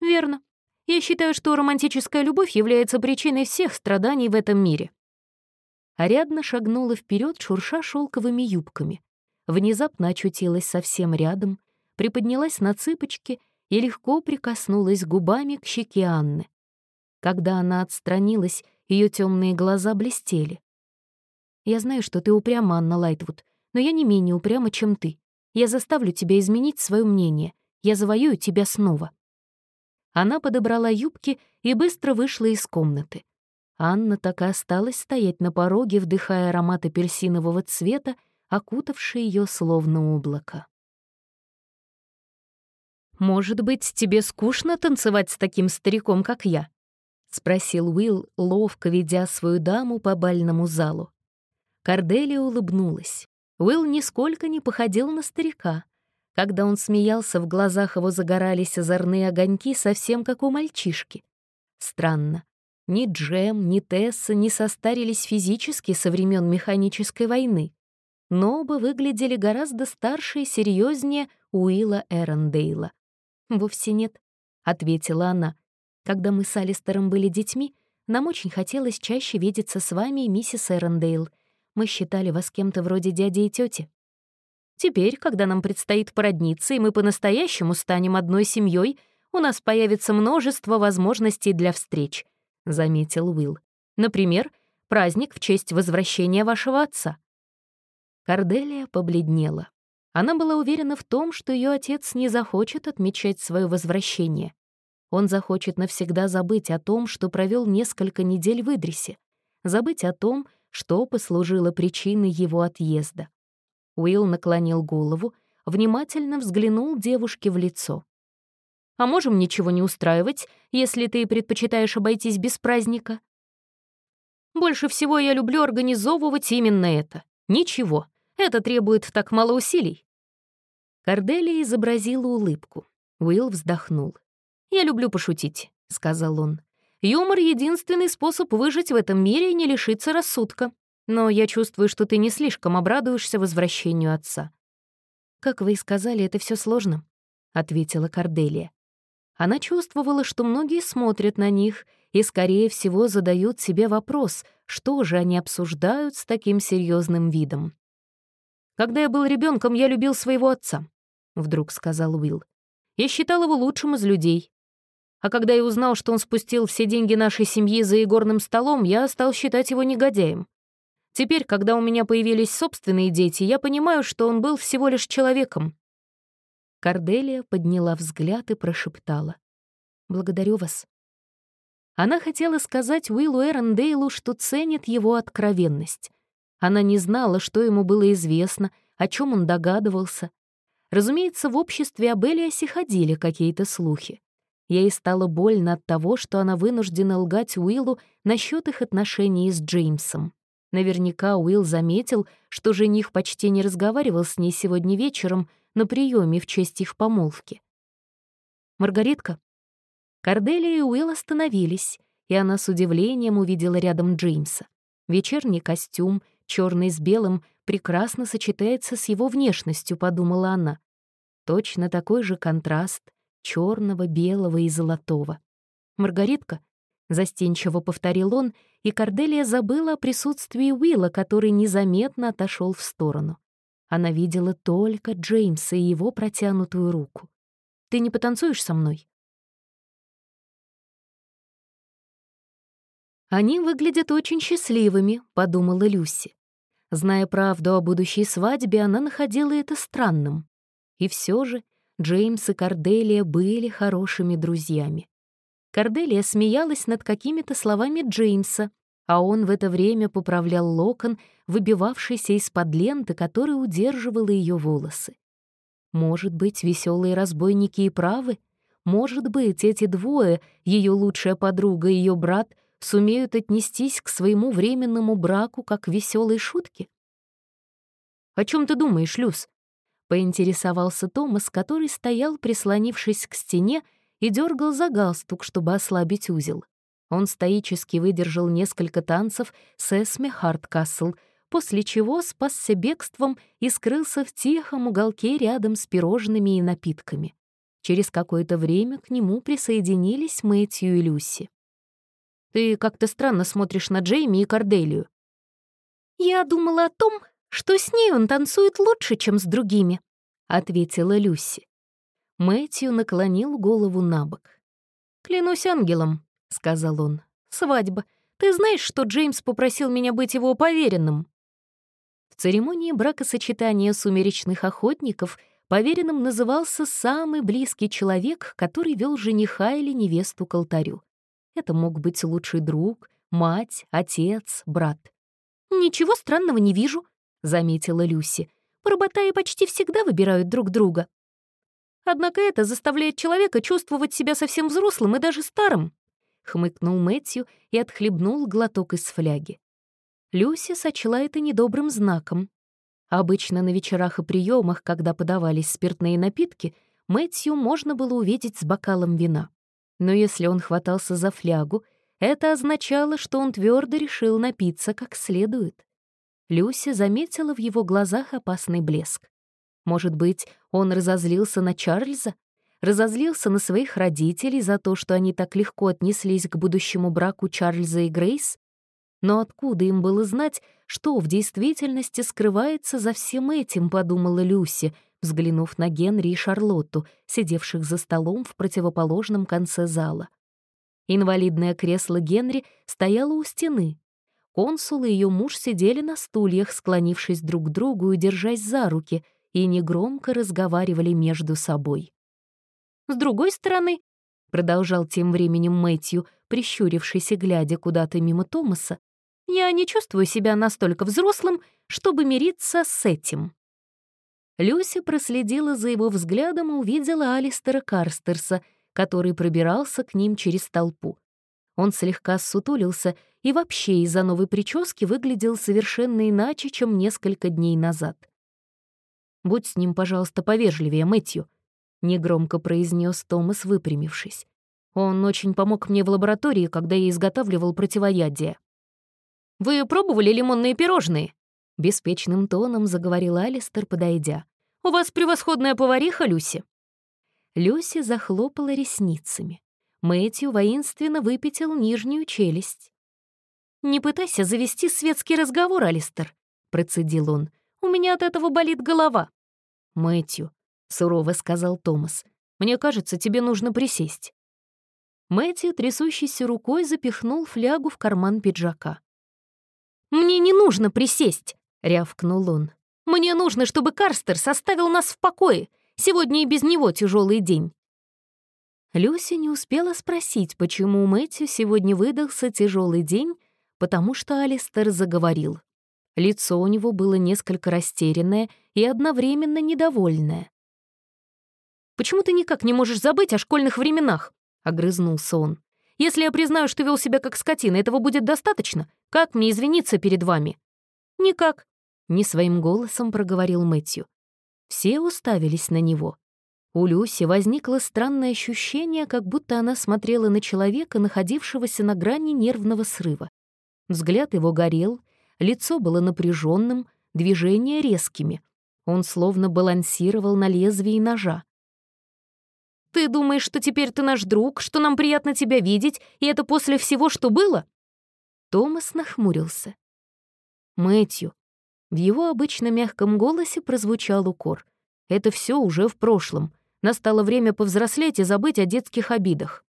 B: «Верно. Я считаю, что романтическая любовь является причиной всех страданий в этом мире». Ариадна шагнула вперед, шурша шелковыми юбками. Внезапно очутилась совсем рядом, приподнялась на цыпочки и легко прикоснулась губами к щеке Анны. Когда она отстранилась, ее темные глаза блестели. «Я знаю, что ты упряма, Анна Лайтвуд, но я не менее упряма, чем ты. Я заставлю тебя изменить свое мнение. Я завоюю тебя снова». Она подобрала юбки и быстро вышла из комнаты. Анна так и осталась стоять на пороге, вдыхая аромат апельсинового цвета, окутавший ее словно облако. «Может быть, тебе скучно танцевать с таким стариком, как я?» — спросил Уилл, ловко ведя свою даму по бальному залу. Корделия улыбнулась. Уилл нисколько не походил на старика. Когда он смеялся, в глазах его загорались озорные огоньки, совсем как у мальчишки. Странно. Ни Джем, ни Тесса не состарились физически со времен механической войны, но оба выглядели гораздо старше и серьезнее Уилла Эрондейла. «Вовсе нет», — ответила она. «Когда мы с Алистером были детьми, нам очень хотелось чаще видеться с вами и миссис Эрондейл. Мы считали вас кем-то вроде дяди и тети. Теперь, когда нам предстоит породниться, и мы по-настоящему станем одной семьей, у нас появится множество возможностей для встреч», — заметил Уилл. «Например, праздник в честь возвращения вашего отца». Корделия побледнела. Она была уверена в том, что ее отец не захочет отмечать свое возвращение. Он захочет навсегда забыть о том, что провел несколько недель в Идрисе, забыть о том, что послужило причиной его отъезда. Уилл наклонил голову, внимательно взглянул девушке в лицо. «А можем ничего не устраивать, если ты предпочитаешь обойтись без праздника?» «Больше всего я люблю организовывать именно это. Ничего, это требует так мало усилий». Корделия изобразила улыбку. Уилл вздохнул. «Я люблю пошутить», — сказал он. «Юмор — единственный способ выжить в этом мире и не лишиться рассудка. Но я чувствую, что ты не слишком обрадуешься возвращению отца». «Как вы и сказали, это все сложно», — ответила Корделия. Она чувствовала, что многие смотрят на них и, скорее всего, задают себе вопрос, что же они обсуждают с таким серьезным видом. Когда я был ребенком, я любил своего отца», — вдруг сказал Уилл.
A: Я считал его лучшим из людей. А когда я узнал, что он спустил все деньги нашей семьи за игорным столом, я стал считать его негодяем. Теперь, когда у меня появились собственные дети, я понимаю, что он был всего лишь человеком».
B: Корделия подняла взгляд и прошептала. «Благодарю вас». Она хотела сказать Уиллу Эрондейлу, что ценит его откровенность. Она не знала, что ему было известно, о чем он догадывался. Разумеется, в обществе об Элиасе ходили какие-то слухи. Ей стало больно от того, что она вынуждена лгать Уиллу насчет их отношений с Джеймсом. Наверняка Уилл заметил, что жених почти не разговаривал с ней сегодня вечером на приеме в честь их помолвки. «Маргаритка?» Корделия и Уилл остановились, и она с удивлением увидела рядом Джеймса. Вечерний костюм, черный с белым, прекрасно сочетается с его внешностью, подумала она. Точно такой же контраст черного, белого и золотого. «Маргаритка?» — застенчиво повторил он — и Корделия забыла о присутствии Уилла, который незаметно отошел в сторону. Она видела только Джеймса и его протянутую руку. «Ты не потанцуешь со мной?» «Они выглядят очень счастливыми», — подумала Люси. Зная правду о будущей свадьбе, она находила это странным. И все же Джеймс и Корделия были хорошими друзьями. Корделия смеялась над какими-то словами Джеймса, а он в это время поправлял локон, выбивавшийся из-под ленты, которая удерживала ее волосы. Может быть, веселые разбойники и правы? Может быть, эти двое, ее лучшая подруга и ее брат, сумеют отнестись к своему временному браку как веселой шутке? «О чем ты думаешь, Люс?» — поинтересовался Томас, который стоял, прислонившись к стене, и дергал за галстук, чтобы ослабить узел. Он стоически выдержал несколько танцев с Эсме Харткасл, после чего спасся бегством и скрылся в тихом уголке рядом с пирожными и напитками. Через какое-то время к нему присоединились Мэтью и Люси. «Ты как-то странно смотришь на Джейми и Корделию».
C: «Я думала о том, что с ней он танцует лучше, чем с другими», — ответила Люси.
B: Мэтью наклонил голову на бок.
A: «Клянусь ангелом», — сказал он. «Свадьба. Ты знаешь, что Джеймс попросил меня быть его поверенным?» В церемонии бракосочетания сумеречных охотников поверенным назывался самый близкий человек, который вел жениха или невесту к алтарю. Это мог быть лучший друг, мать, отец, брат.
C: «Ничего странного не вижу», — заметила Люси. «Барбатаи почти всегда выбирают друг друга».
A: Однако это заставляет человека чувствовать себя совсем взрослым и даже старым», — хмыкнул Мэтью и отхлебнул глоток из фляги. Люси сочла это недобрым знаком. Обычно на вечерах и приемах, когда подавались спиртные напитки, Мэтью можно было увидеть с бокалом вина. Но если он хватался за флягу, это означало, что он твердо решил напиться как следует. Люси заметила в его глазах опасный блеск. Может быть, он разозлился на Чарльза? Разозлился на своих родителей за то, что они так легко отнеслись к будущему браку Чарльза и Грейс? Но откуда им было знать, что в действительности скрывается за всем этим, подумала Люси, взглянув на Генри и Шарлотту, сидевших за столом в противоположном конце зала. Инвалидное кресло Генри стояло у стены. Консул и ее муж сидели на стульях, склонившись друг к другу и держась за руки — и негромко разговаривали между собой. «С другой стороны», — продолжал тем временем Мэтью, прищурившись и глядя куда-то мимо Томаса, «я не чувствую себя настолько взрослым, чтобы мириться с этим». Люси проследила за его взглядом и увидела Алистера Карстерса, который пробирался к ним через толпу. Он слегка ссутулился и вообще из-за новой прически выглядел совершенно иначе, чем несколько дней назад. Будь с ним, пожалуйста, повежливее, Мэтью», — негромко произнес Томас, выпрямившись. «Он очень помог мне в лаборатории, когда я изготавливал противоядие». «Вы пробовали лимонные пирожные?» — беспечным тоном заговорил Алистер, подойдя. «У вас превосходная повариха, Люси». Люси захлопала ресницами. Мэтью воинственно выпятил нижнюю челюсть. «Не пытайся завести светский разговор, Алистер», — процедил он. У меня от этого болит голова». «Мэтью», — сурово сказал Томас,
B: Мне кажется, тебе нужно присесть». Мэтью, трясущейся рукой, запихнул флягу в карман пиджака.
C: «Мне не нужно присесть!» — рявкнул он. «Мне нужно, чтобы Карстер составил нас в покое. Сегодня и без него тяжелый день».
A: Люся не успела спросить, почему у Мэтью сегодня выдался тяжелый день, потому что Алистер заговорил. Лицо у него было несколько растерянное и одновременно недовольное.
C: «Почему ты никак не можешь забыть о школьных временах?» — огрызнулся он. «Если я признаю, что вел себя как скотина, этого будет достаточно? Как мне извиниться перед вами?»
A: «Никак», — не своим голосом проговорил Мэтью. Все уставились на него. У Люси возникло странное ощущение, как будто она смотрела на человека, находившегося на грани нервного срыва. Взгляд его горел, лицо было напряженным, движения резкими. Он словно балансировал на лезвии ножа.
C: «Ты думаешь, что теперь ты наш друг, что нам приятно тебя видеть, и это после всего, что было?»
A: Томас нахмурился. Мэтью. В его обычно мягком голосе прозвучал укор. Это все уже в прошлом. Настало время повзрослеть и забыть о детских обидах.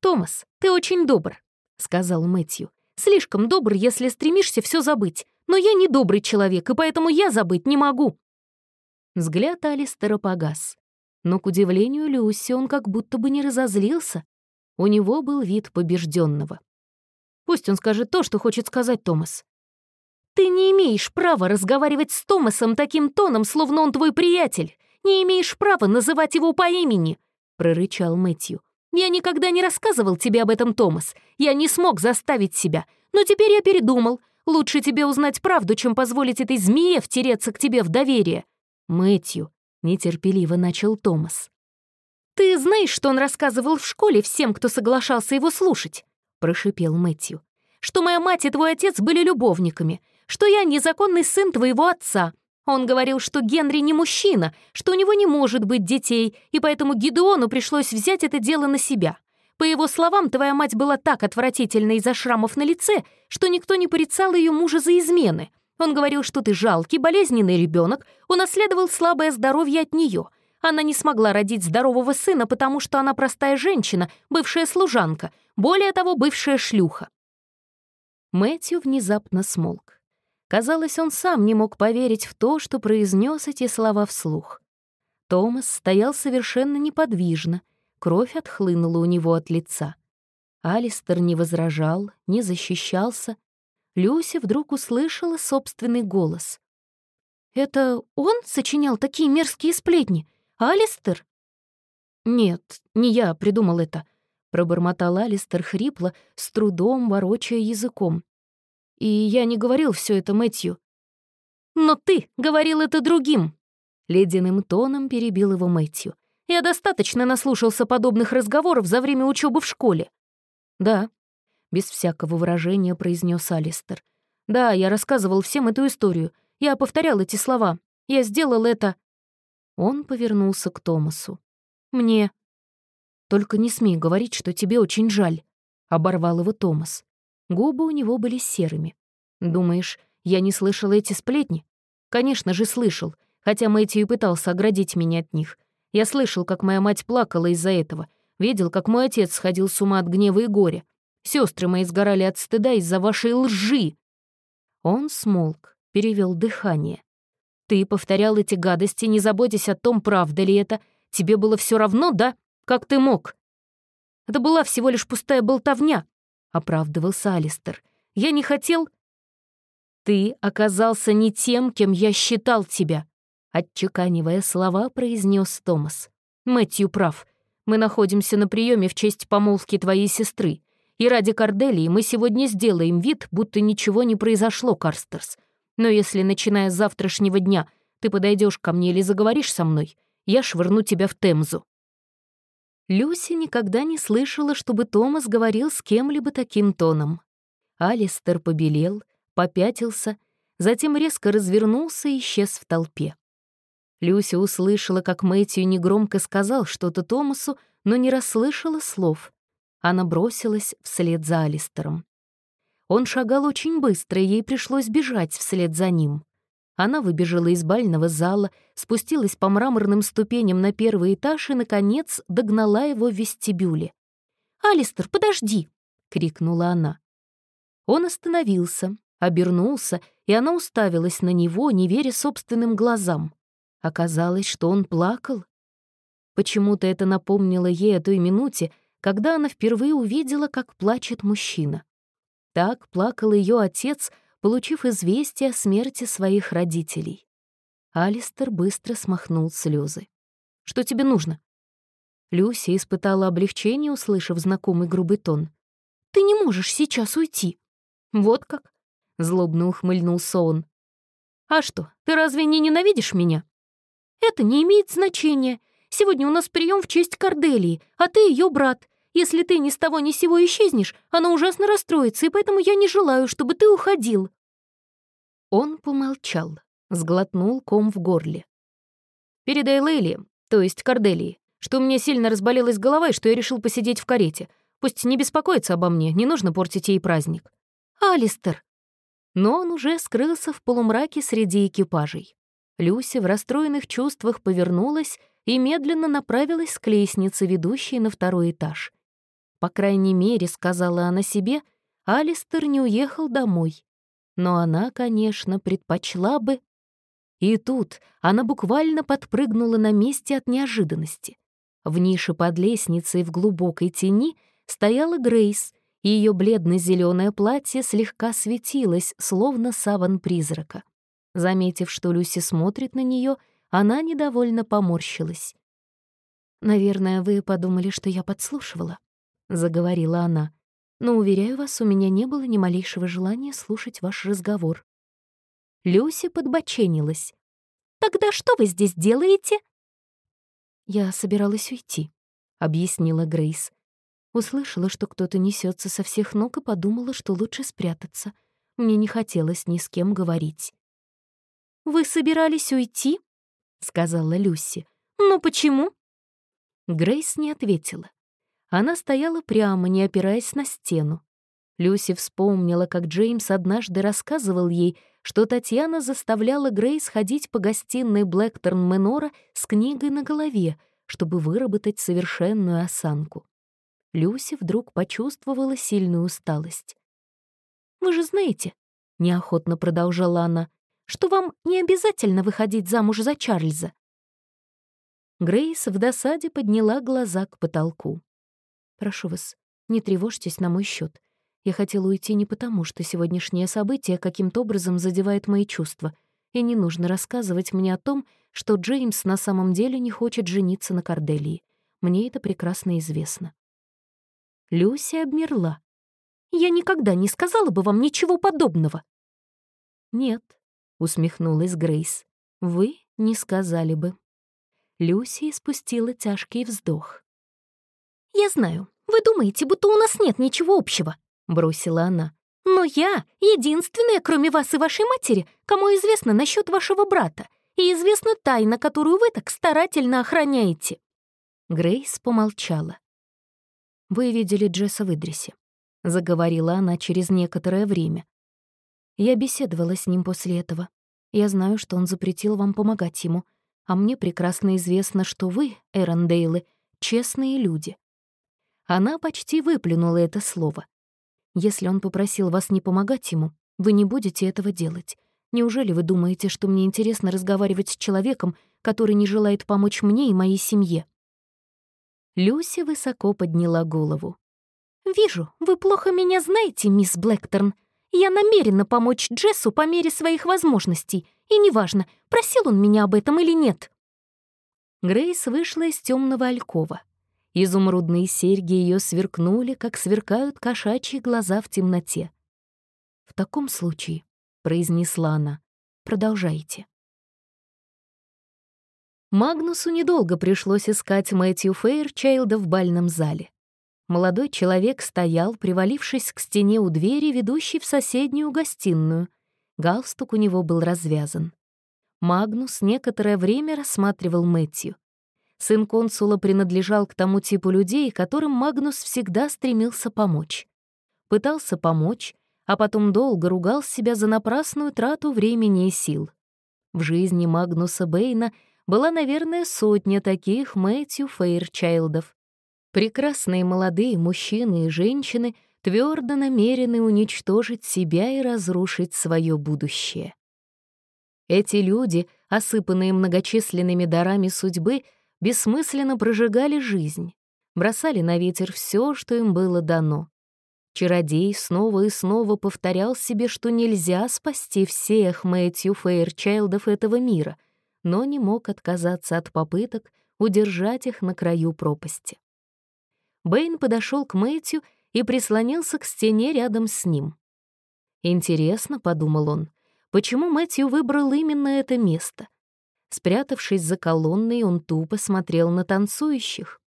C: «Томас, ты очень добр», — сказал Мэтью. Слишком добр, если стремишься все забыть. Но я не добрый человек, и поэтому я забыть не могу».
A: Взгляд Алистера погас. Но, к удивлению Люси, он как будто бы не разозлился. У него был вид побежденного.
C: «Пусть он скажет то, что хочет сказать Томас». «Ты не имеешь права разговаривать с Томасом таким тоном, словно он твой приятель. Не имеешь права называть его по имени», — прорычал Мэтью. Я никогда не рассказывал тебе об этом, Томас. Я не смог заставить себя. Но теперь я передумал. Лучше тебе узнать правду, чем позволить этой змее втереться к тебе в доверие.
A: Мэтью, нетерпеливо начал Томас.
C: Ты знаешь, что он рассказывал в школе всем, кто соглашался его слушать? Прошипел Мэтью. Что моя мать и твой отец были любовниками, что я незаконный сын твоего отца, он говорил, что Генри не мужчина, что у него не может быть детей, и поэтому Гидеону пришлось взять это дело на себя. По его словам, твоя мать была так отвратительна из-за шрамов на лице, что никто не порицал ее мужа за измены. Он говорил, что ты жалкий, болезненный ребенок, унаследовал слабое здоровье от нее. Она не смогла родить здорового сына, потому что она простая женщина, бывшая служанка, более того, бывшая шлюха.
A: Мэтью внезапно смолк. Казалось, он сам не мог поверить в то, что произнес эти слова вслух. Томас стоял совершенно неподвижно, кровь отхлынула у него от лица. Алистер не возражал, не защищался. Люся вдруг услышала собственный голос.
C: «Это он сочинял такие мерзкие сплетни? Алистер?»
A: «Нет, не я придумал это», — пробормотал Алистер хрипло, с трудом ворочая языком. И я не говорил все это Мэтью.
C: «Но ты говорил это другим!»
A: Ледяным тоном перебил его Мэтью.
C: «Я достаточно наслушался подобных разговоров за время учебы в школе».
A: «Да», — без всякого выражения произнес Алистер. «Да, я рассказывал всем эту историю. Я повторял эти слова. Я сделал это...» Он повернулся к Томасу. «Мне...» «Только не смей говорить, что тебе очень жаль», — оборвал его Томас. Губы у него были серыми. «Думаешь, я не слышал эти сплетни?» «Конечно же, слышал, хотя Мэтью и пытался оградить меня от них. Я слышал, как моя мать плакала из-за этого, видел, как мой отец сходил с ума от гнева и горя. Сестры мои сгорали от стыда из-за вашей лжи». Он смолк, перевел дыхание. «Ты повторял эти гадости, не заботясь о том, правда ли это. Тебе было все равно, да? Как ты мог?» «Это была всего лишь пустая болтовня», — оправдывался Алистер. «Я не хотел...» «Ты оказался не тем, кем я считал тебя», — отчеканивая слова, произнес Томас. «Мэтью прав. Мы находимся на приеме в честь помолвки твоей сестры. И ради Корделии мы сегодня сделаем вид, будто ничего не произошло, Карстерс. Но если, начиная с завтрашнего дня, ты подойдешь ко мне или заговоришь со мной, я швырну тебя в Темзу». Люси никогда не слышала, чтобы Томас говорил с кем-либо таким тоном. Алистер побелел, попятился, затем резко развернулся и исчез в толпе. Люся услышала, как Мэтью негромко сказал что-то Томасу, но не расслышала слов. Она бросилась вслед за Алистером. Он шагал очень быстро, и ей пришлось бежать вслед за ним.
B: Она выбежала из бального зала, спустилась по мраморным ступеням на первый этаж и, наконец, догнала его в вестибюле. «Алистер, подожди!» — крикнула она. Он остановился, обернулся, и она уставилась на него, не веря собственным глазам. Оказалось, что он плакал. Почему-то это напомнило ей о той минуте, когда она впервые увидела, как плачет мужчина. Так плакал ее отец, получив известие о смерти своих родителей. Алистер быстро смахнул слезы. «Что тебе нужно?» Люси испытала облегчение, услышав знакомый грубый тон. «Ты не можешь сейчас уйти». «Вот как?» — злобно ухмыльнулся он. «А что, ты разве не ненавидишь меня?» «Это не имеет значения. Сегодня у нас прием в честь Корделии, а ты ее брат. Если ты ни с того ни с сего исчезнешь, она ужасно расстроится, и поэтому я не желаю, чтобы ты уходил». Он помолчал, сглотнул ком в горле. «Передай Лейли, то есть Корделии, что у меня сильно разболелась голова и что я решил посидеть в карете. Пусть не беспокоится обо мне, не нужно портить ей праздник». «Алистер!» Но он уже скрылся в полумраке среди экипажей. Люси в расстроенных чувствах повернулась и медленно направилась к лестнице, ведущей на второй этаж. По крайней мере, сказала она себе, Алистер не уехал домой. Но она, конечно, предпочла бы... И тут она буквально подпрыгнула на месте от неожиданности. В нише под лестницей в глубокой тени стояла Грейс, и ее бледно-зеленое платье слегка светилось, словно саван призрака. Заметив, что Люси смотрит на нее, она недовольно поморщилась. «Наверное, вы подумали, что я подслушивала», заговорила она. «Но, уверяю вас, у меня не было ни малейшего желания слушать ваш разговор». Люси подбоченилась. «Тогда что вы здесь делаете?» «Я собиралась уйти», — объяснила Грейс. Услышала, что кто-то несется со всех ног и подумала, что лучше спрятаться. Мне не хотелось ни с кем говорить. «Вы собирались уйти?» — сказала Люси. «Но почему?» Грейс не ответила. Она стояла прямо, не опираясь на стену. Люси вспомнила, как Джеймс однажды рассказывал ей, что Татьяна заставляла Грейс ходить по гостиной Блэкторн Менора с книгой на голове, чтобы выработать совершенную осанку. Люси вдруг почувствовала сильную усталость. «Вы же знаете», — неохотно продолжала она, «что вам не обязательно выходить замуж за Чарльза». Грейс в досаде подняла глаза к потолку. Прошу вас, не тревожьтесь на мой счет. Я хотела уйти не потому, что сегодняшнее событие каким-то образом задевает мои чувства, и не нужно рассказывать мне о том, что Джеймс на самом деле не хочет жениться на Корделии. Мне это прекрасно известно. Люси обмерла. «Я никогда не сказала бы вам ничего подобного». «Нет», — усмехнулась Грейс, — «вы не сказали бы». Люси спустила тяжкий вздох. «Я знаю, вы думаете, будто у нас нет ничего общего», — бросила она. «Но я единственная, кроме вас и вашей матери, кому известно насчет вашего брата, и известна тайна, которую вы так старательно охраняете». Грейс помолчала. «Вы видели Джесса в Идресе», — заговорила она через некоторое время. «Я беседовала с ним после этого. Я знаю, что он запретил вам помогать ему, а мне прекрасно известно, что вы, Эрондейлы, честные люди. Она почти выплюнула это слово. «Если он попросил вас не помогать ему, вы не будете этого делать. Неужели вы думаете, что мне интересно разговаривать с человеком, который не желает помочь мне и моей семье?» Люси высоко подняла голову. «Вижу, вы плохо меня знаете, мисс Блэкторн. Я намерена помочь Джессу по мере своих возможностей, и неважно, просил он меня об этом или нет». Грейс вышла из темного алькова. Изумрудные серьги ее сверкнули, как сверкают кошачьи глаза в темноте. «В таком случае», — произнесла она, — «продолжайте». Магнусу недолго пришлось искать Мэтью Фейрчайлда в бальном зале. Молодой человек стоял, привалившись к стене у двери, ведущей в соседнюю гостиную. Галстук у него был развязан. Магнус некоторое время рассматривал Мэтью. Сын консула принадлежал к тому типу людей, которым Магнус всегда стремился помочь. Пытался помочь, а потом долго ругал себя за напрасную трату времени и сил.
A: В жизни Магнуса Бэйна была, наверное, сотня таких Мэтью Фейрчайлдов. Прекрасные молодые мужчины и женщины твердо намерены уничтожить себя и разрушить свое будущее. Эти люди, осыпанные многочисленными дарами судьбы, бессмысленно прожигали жизнь, бросали на ветер все, что им было дано. Чародей снова и снова повторял себе, что нельзя спасти всех Мэтью Фейрчайлдов этого мира, но не мог отказаться от попыток удержать их на краю пропасти. Бэйн подошел к Мэтью и прислонился к стене рядом с ним. «Интересно», — подумал он, — «почему Мэтью выбрал именно это место?» Спрятавшись за колонной, он тупо смотрел на танцующих.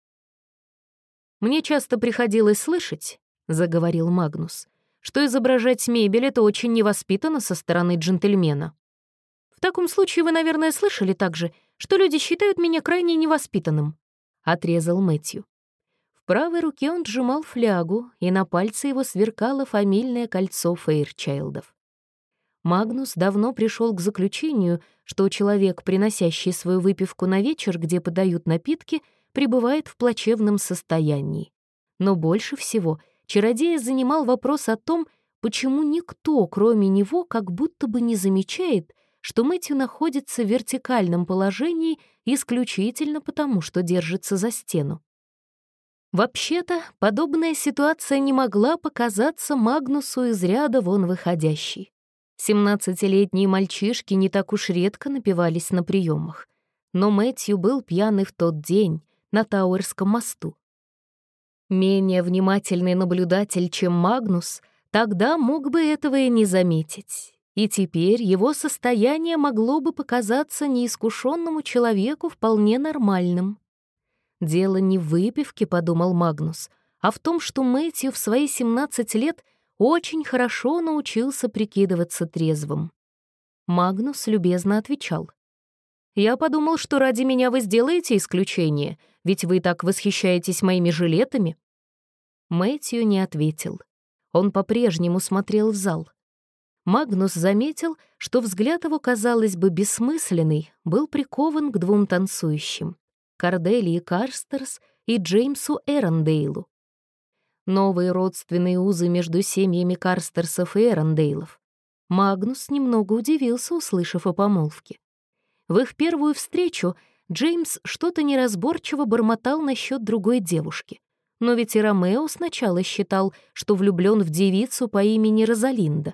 A: «Мне часто приходилось слышать», — заговорил Магнус, «что изображать мебель — это очень невоспитанно со стороны джентльмена. В таком случае вы, наверное, слышали также, что люди считают меня крайне невоспитанным», — отрезал Мэтью правой руке он сжимал флягу, и на пальце его сверкало фамильное кольцо Фейрчайлдов. Магнус давно пришел к заключению, что человек, приносящий свою выпивку на вечер, где подают напитки, пребывает в плачевном состоянии. Но больше всего чародея занимал вопрос о том, почему никто, кроме него, как будто бы не замечает, что Мэтью находится в вертикальном положении исключительно потому, что держится за стену. Вообще-то, подобная ситуация не могла показаться Магнусу из ряда вон выходящей. Семнадцатилетние мальчишки не так уж редко напивались на приемах. Но Мэтью был пьяный в тот день на Тауэрском мосту. Менее внимательный наблюдатель, чем Магнус, тогда мог бы этого и не заметить. И теперь его состояние могло бы показаться неискушенному человеку вполне нормальным. Дело не в выпивке, подумал Магнус, а в том, что Мэтью в свои 17 лет очень хорошо научился прикидываться трезвым. Магнус любезно отвечал. «Я подумал, что ради меня вы сделаете исключение, ведь вы так восхищаетесь моими жилетами». Мэтью не ответил. Он по-прежнему смотрел в зал. Магнус заметил, что взгляд его, казалось бы, бессмысленный, был прикован к двум танцующим. Корделии Карстерс и Джеймсу Эрондейлу. Новые родственные узы между семьями Карстерсов и Эрондейлов. Магнус немного удивился, услышав о помолвке. В их первую встречу Джеймс что-то неразборчиво бормотал насчет другой девушки. Но ведь и Ромео сначала считал, что влюблен в девицу по имени Розалинда.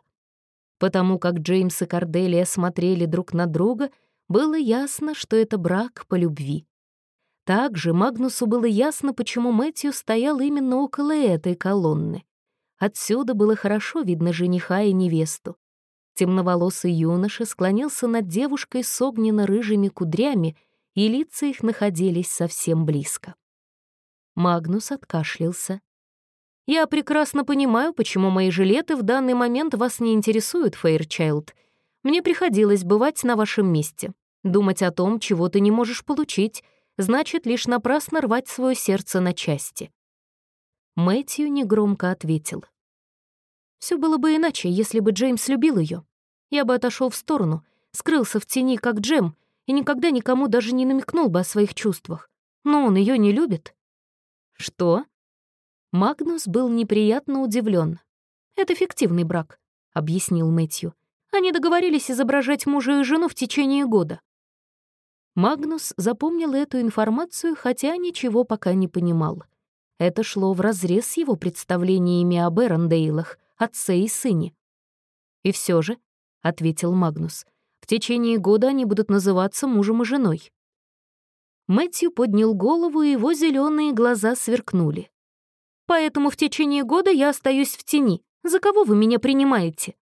A: Потому как Джеймс и Корделия смотрели друг на друга, было ясно, что это брак по любви. Также Магнусу было ясно, почему Мэтью стоял именно около этой колонны. Отсюда было хорошо видно жениха и невесту. Темноволосый юноша склонился над девушкой с огненно-рыжими кудрями, и лица их находились совсем близко. Магнус откашлялся. «Я прекрасно понимаю, почему мои жилеты в данный момент вас не интересуют, Фейрчайлд. Мне приходилось бывать на вашем месте, думать о том, чего ты не можешь получить, значит лишь напрасно рвать свое сердце на части. Мэтью негромко ответил. Все было бы иначе, если бы Джеймс любил ее. Я бы отошел в сторону, скрылся в тени, как Джем, и никогда никому даже не намекнул бы о своих чувствах. Но он ее не любит. Что? Магнус был неприятно удивлен. Это фиктивный брак, объяснил Мэтью. Они договорились изображать мужа и жену в течение года. Магнус запомнил эту информацию, хотя ничего пока не понимал. Это шло вразрез с его представлениями об Эрондейлах, отце и сыне. «И все же», — ответил Магнус, — «в течение года они будут называться мужем и женой». Мэтью поднял голову, и его зеленые глаза сверкнули. «Поэтому в течение года я остаюсь в тени. За кого вы меня принимаете?»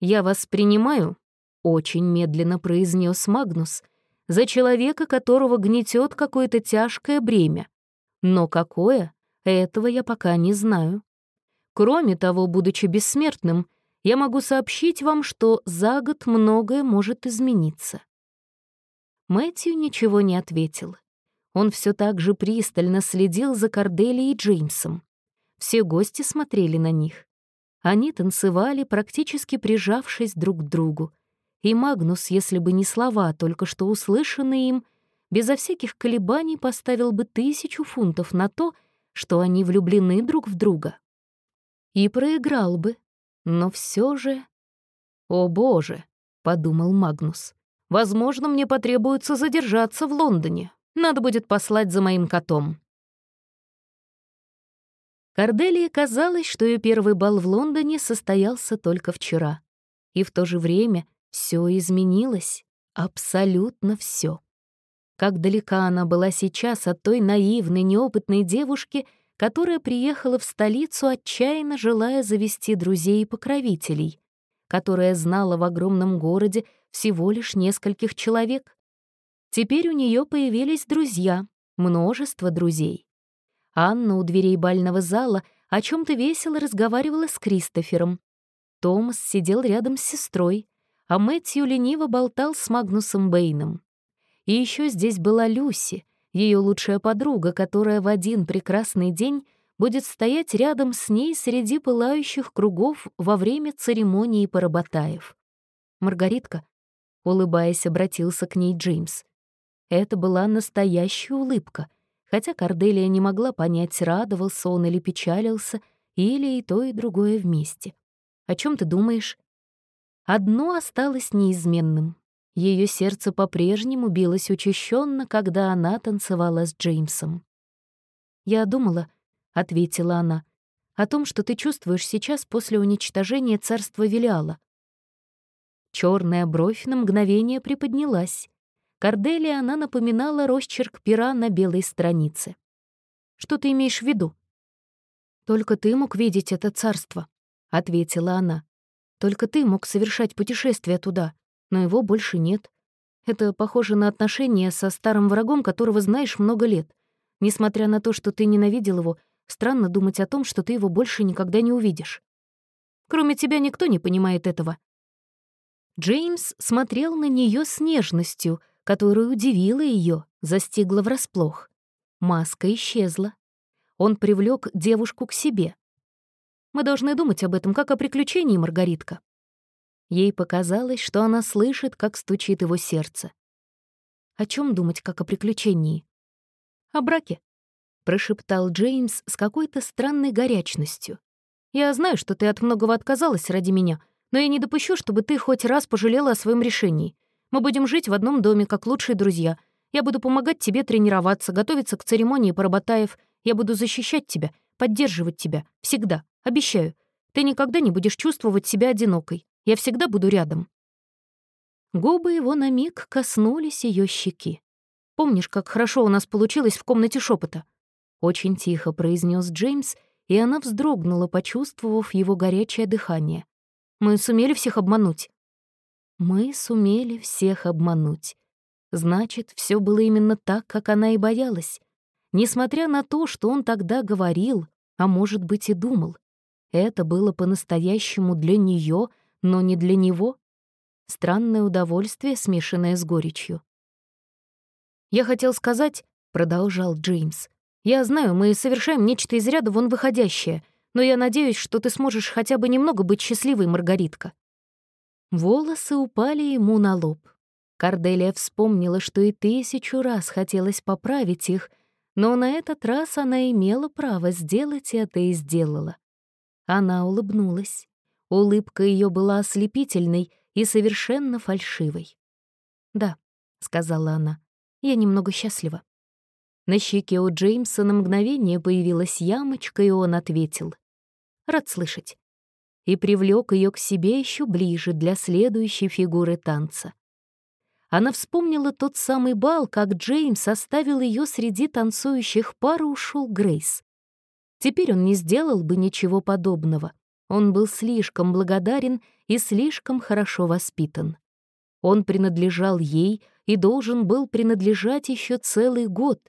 A: «Я вас принимаю», — очень медленно произнес Магнус, — за человека, которого гнетет какое-то тяжкое бремя. Но какое, этого я пока не знаю. Кроме того, будучи бессмертным, я могу сообщить вам, что за год многое может измениться. Мэтью ничего не ответил. Он все так же пристально следил за Корделией и Джеймсом. Все гости смотрели на них. Они танцевали, практически прижавшись друг к другу.
B: И Магнус, если бы не слова, только что услышанные им, безо всяких колебаний поставил бы тысячу фунтов на то, что они влюблены друг в друга. И проиграл бы, но все же... «О боже!» — подумал Магнус. «Возможно, мне потребуется задержаться в Лондоне. Надо будет послать за моим котом». Корделии казалось, что ее первый бал в Лондоне состоялся только вчера. И в то же время все изменилось, абсолютно все. Как далека она была сейчас от той наивной, неопытной девушки, которая приехала в столицу, отчаянно желая завести друзей и покровителей, которая знала в огромном городе всего лишь нескольких человек. Теперь у нее появились друзья, множество друзей. Анна у дверей бального зала о чем то весело разговаривала с Кристофером. Томас сидел рядом с сестрой, а Мэтью лениво болтал с Магнусом Бэйном. И еще здесь была Люси, ее лучшая подруга, которая в один прекрасный день будет стоять рядом с ней среди пылающих кругов во время церемонии Парабатаев. «Маргаритка», — улыбаясь, обратился к ней Джеймс. Это была настоящая улыбка, хотя Корделия не могла понять, радовался он или печалился, или и то, и другое вместе. «О чем ты думаешь?» Одно осталось неизменным. Ее сердце по-прежнему билось учащенно, когда она танцевала с Джеймсом. «Я думала», — ответила она, — «о том, что ты чувствуешь сейчас после уничтожения царства Велиала». Черная бровь на мгновение приподнялась. Корделия она напоминала росчерк пера на белой странице. «Что ты имеешь в виду?» «Только ты мог видеть это царство», — ответила она. Только ты мог совершать путешествие туда, но его больше нет. Это похоже на отношения со старым врагом, которого знаешь много лет. Несмотря на то, что ты ненавидел его, странно думать о том, что ты его больше никогда не увидишь. Кроме тебя никто не понимает этого. Джеймс смотрел на нее с нежностью, которая удивила ее, застигла врасплох. Маска исчезла. Он привлек девушку к себе, мы должны думать об этом как о приключении, Маргаритка». Ей показалось, что она слышит, как стучит его сердце. О чем думать, как о приключении? О браке, прошептал Джеймс с какой-то странной горячностью. Я знаю, что ты от многого отказалась ради меня, но я не допущу, чтобы ты хоть раз пожалела о своем решении. Мы будем жить в одном доме, как лучшие друзья. Я буду помогать тебе тренироваться, готовиться к церемонии Парабатаев. Я буду защищать тебя, поддерживать тебя. Всегда. Обещаю. Ты никогда не будешь чувствовать себя одинокой. Я всегда буду рядом». Губы его на миг коснулись ее щеки. «Помнишь, как хорошо у нас получилось в комнате шепота? Очень тихо произнес Джеймс, и она вздрогнула, почувствовав его горячее дыхание. «Мы сумели всех обмануть?» «Мы сумели всех обмануть». Значит, все было именно так, как она и боялась. Несмотря на то, что он тогда говорил, а может быть и думал. Это было по-настоящему для нее, но не для него. Странное удовольствие, смешанное с горечью. «Я хотел сказать», — продолжал Джеймс, «я знаю, мы совершаем нечто из ряда вон выходящее, но я надеюсь, что ты сможешь хотя бы немного быть счастливой, Маргаритка». Волосы упали ему на лоб. Карделия вспомнила, что и тысячу раз хотелось поправить их, но на этот раз она имела право сделать это и сделала. Она улыбнулась. Улыбка ее была ослепительной и совершенно фальшивой. «Да», — сказала она, — «я немного счастлива». На щеке у Джеймса на мгновение появилась ямочка, и он ответил. «Рад слышать». И привлек ее к себе еще ближе для следующей фигуры танца. Она вспомнила тот самый бал, как Джеймс оставил ее среди танцующих пар и ушел Грейс. Теперь он не сделал бы ничего подобного. Он был слишком благодарен и слишком хорошо воспитан. Он принадлежал ей и должен был принадлежать еще целый год,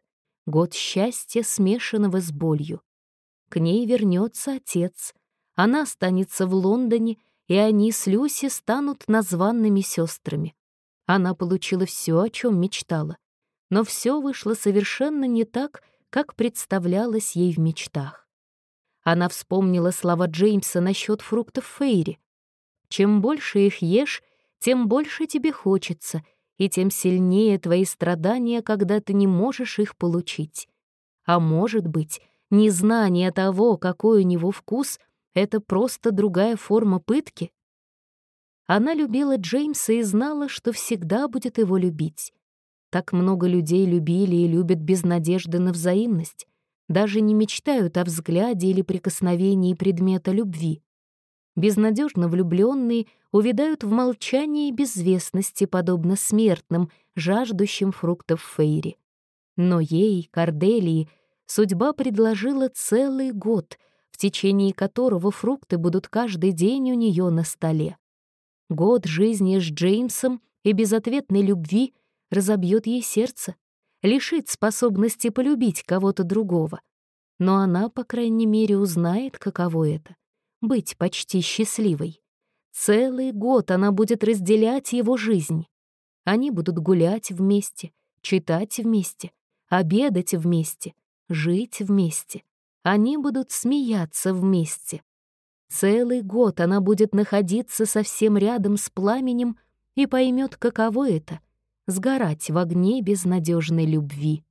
B: год счастья, смешанного с болью. К ней вернется отец, она останется в Лондоне, и они с Люси станут названными сестрами. Она получила все, о чем мечтала, но все вышло совершенно не так, как представлялось ей в мечтах. Она вспомнила слова Джеймса насчет фруктов Фейри. Чем больше их ешь,
A: тем больше тебе хочется, и тем сильнее твои страдания, когда ты не можешь их получить. А может быть, незнание того, какой у него вкус, это просто другая форма пытки? Она любила Джеймса и знала, что всегда будет его любить. Так много людей любили и любят без надежды на взаимность, даже не мечтают о взгляде или прикосновении предмета любви. Безнадежно влюбленные увядают в молчании и безвестности, подобно смертным, жаждущим фруктов Фейри. Но ей, Корделии, судьба предложила целый год, в течение которого фрукты будут каждый день у нее на столе. Год жизни с Джеймсом и безответной любви разобьет ей сердце, лишит способности полюбить кого-то другого. Но она, по крайней мере, узнает, каково это — быть почти счастливой. Целый год она будет разделять его жизнь. Они будут гулять вместе, читать вместе, обедать вместе, жить вместе. Они будут смеяться вместе. Целый год она будет находиться совсем рядом с пламенем и поймет, каково это — сгорать в огне безнадежной любви.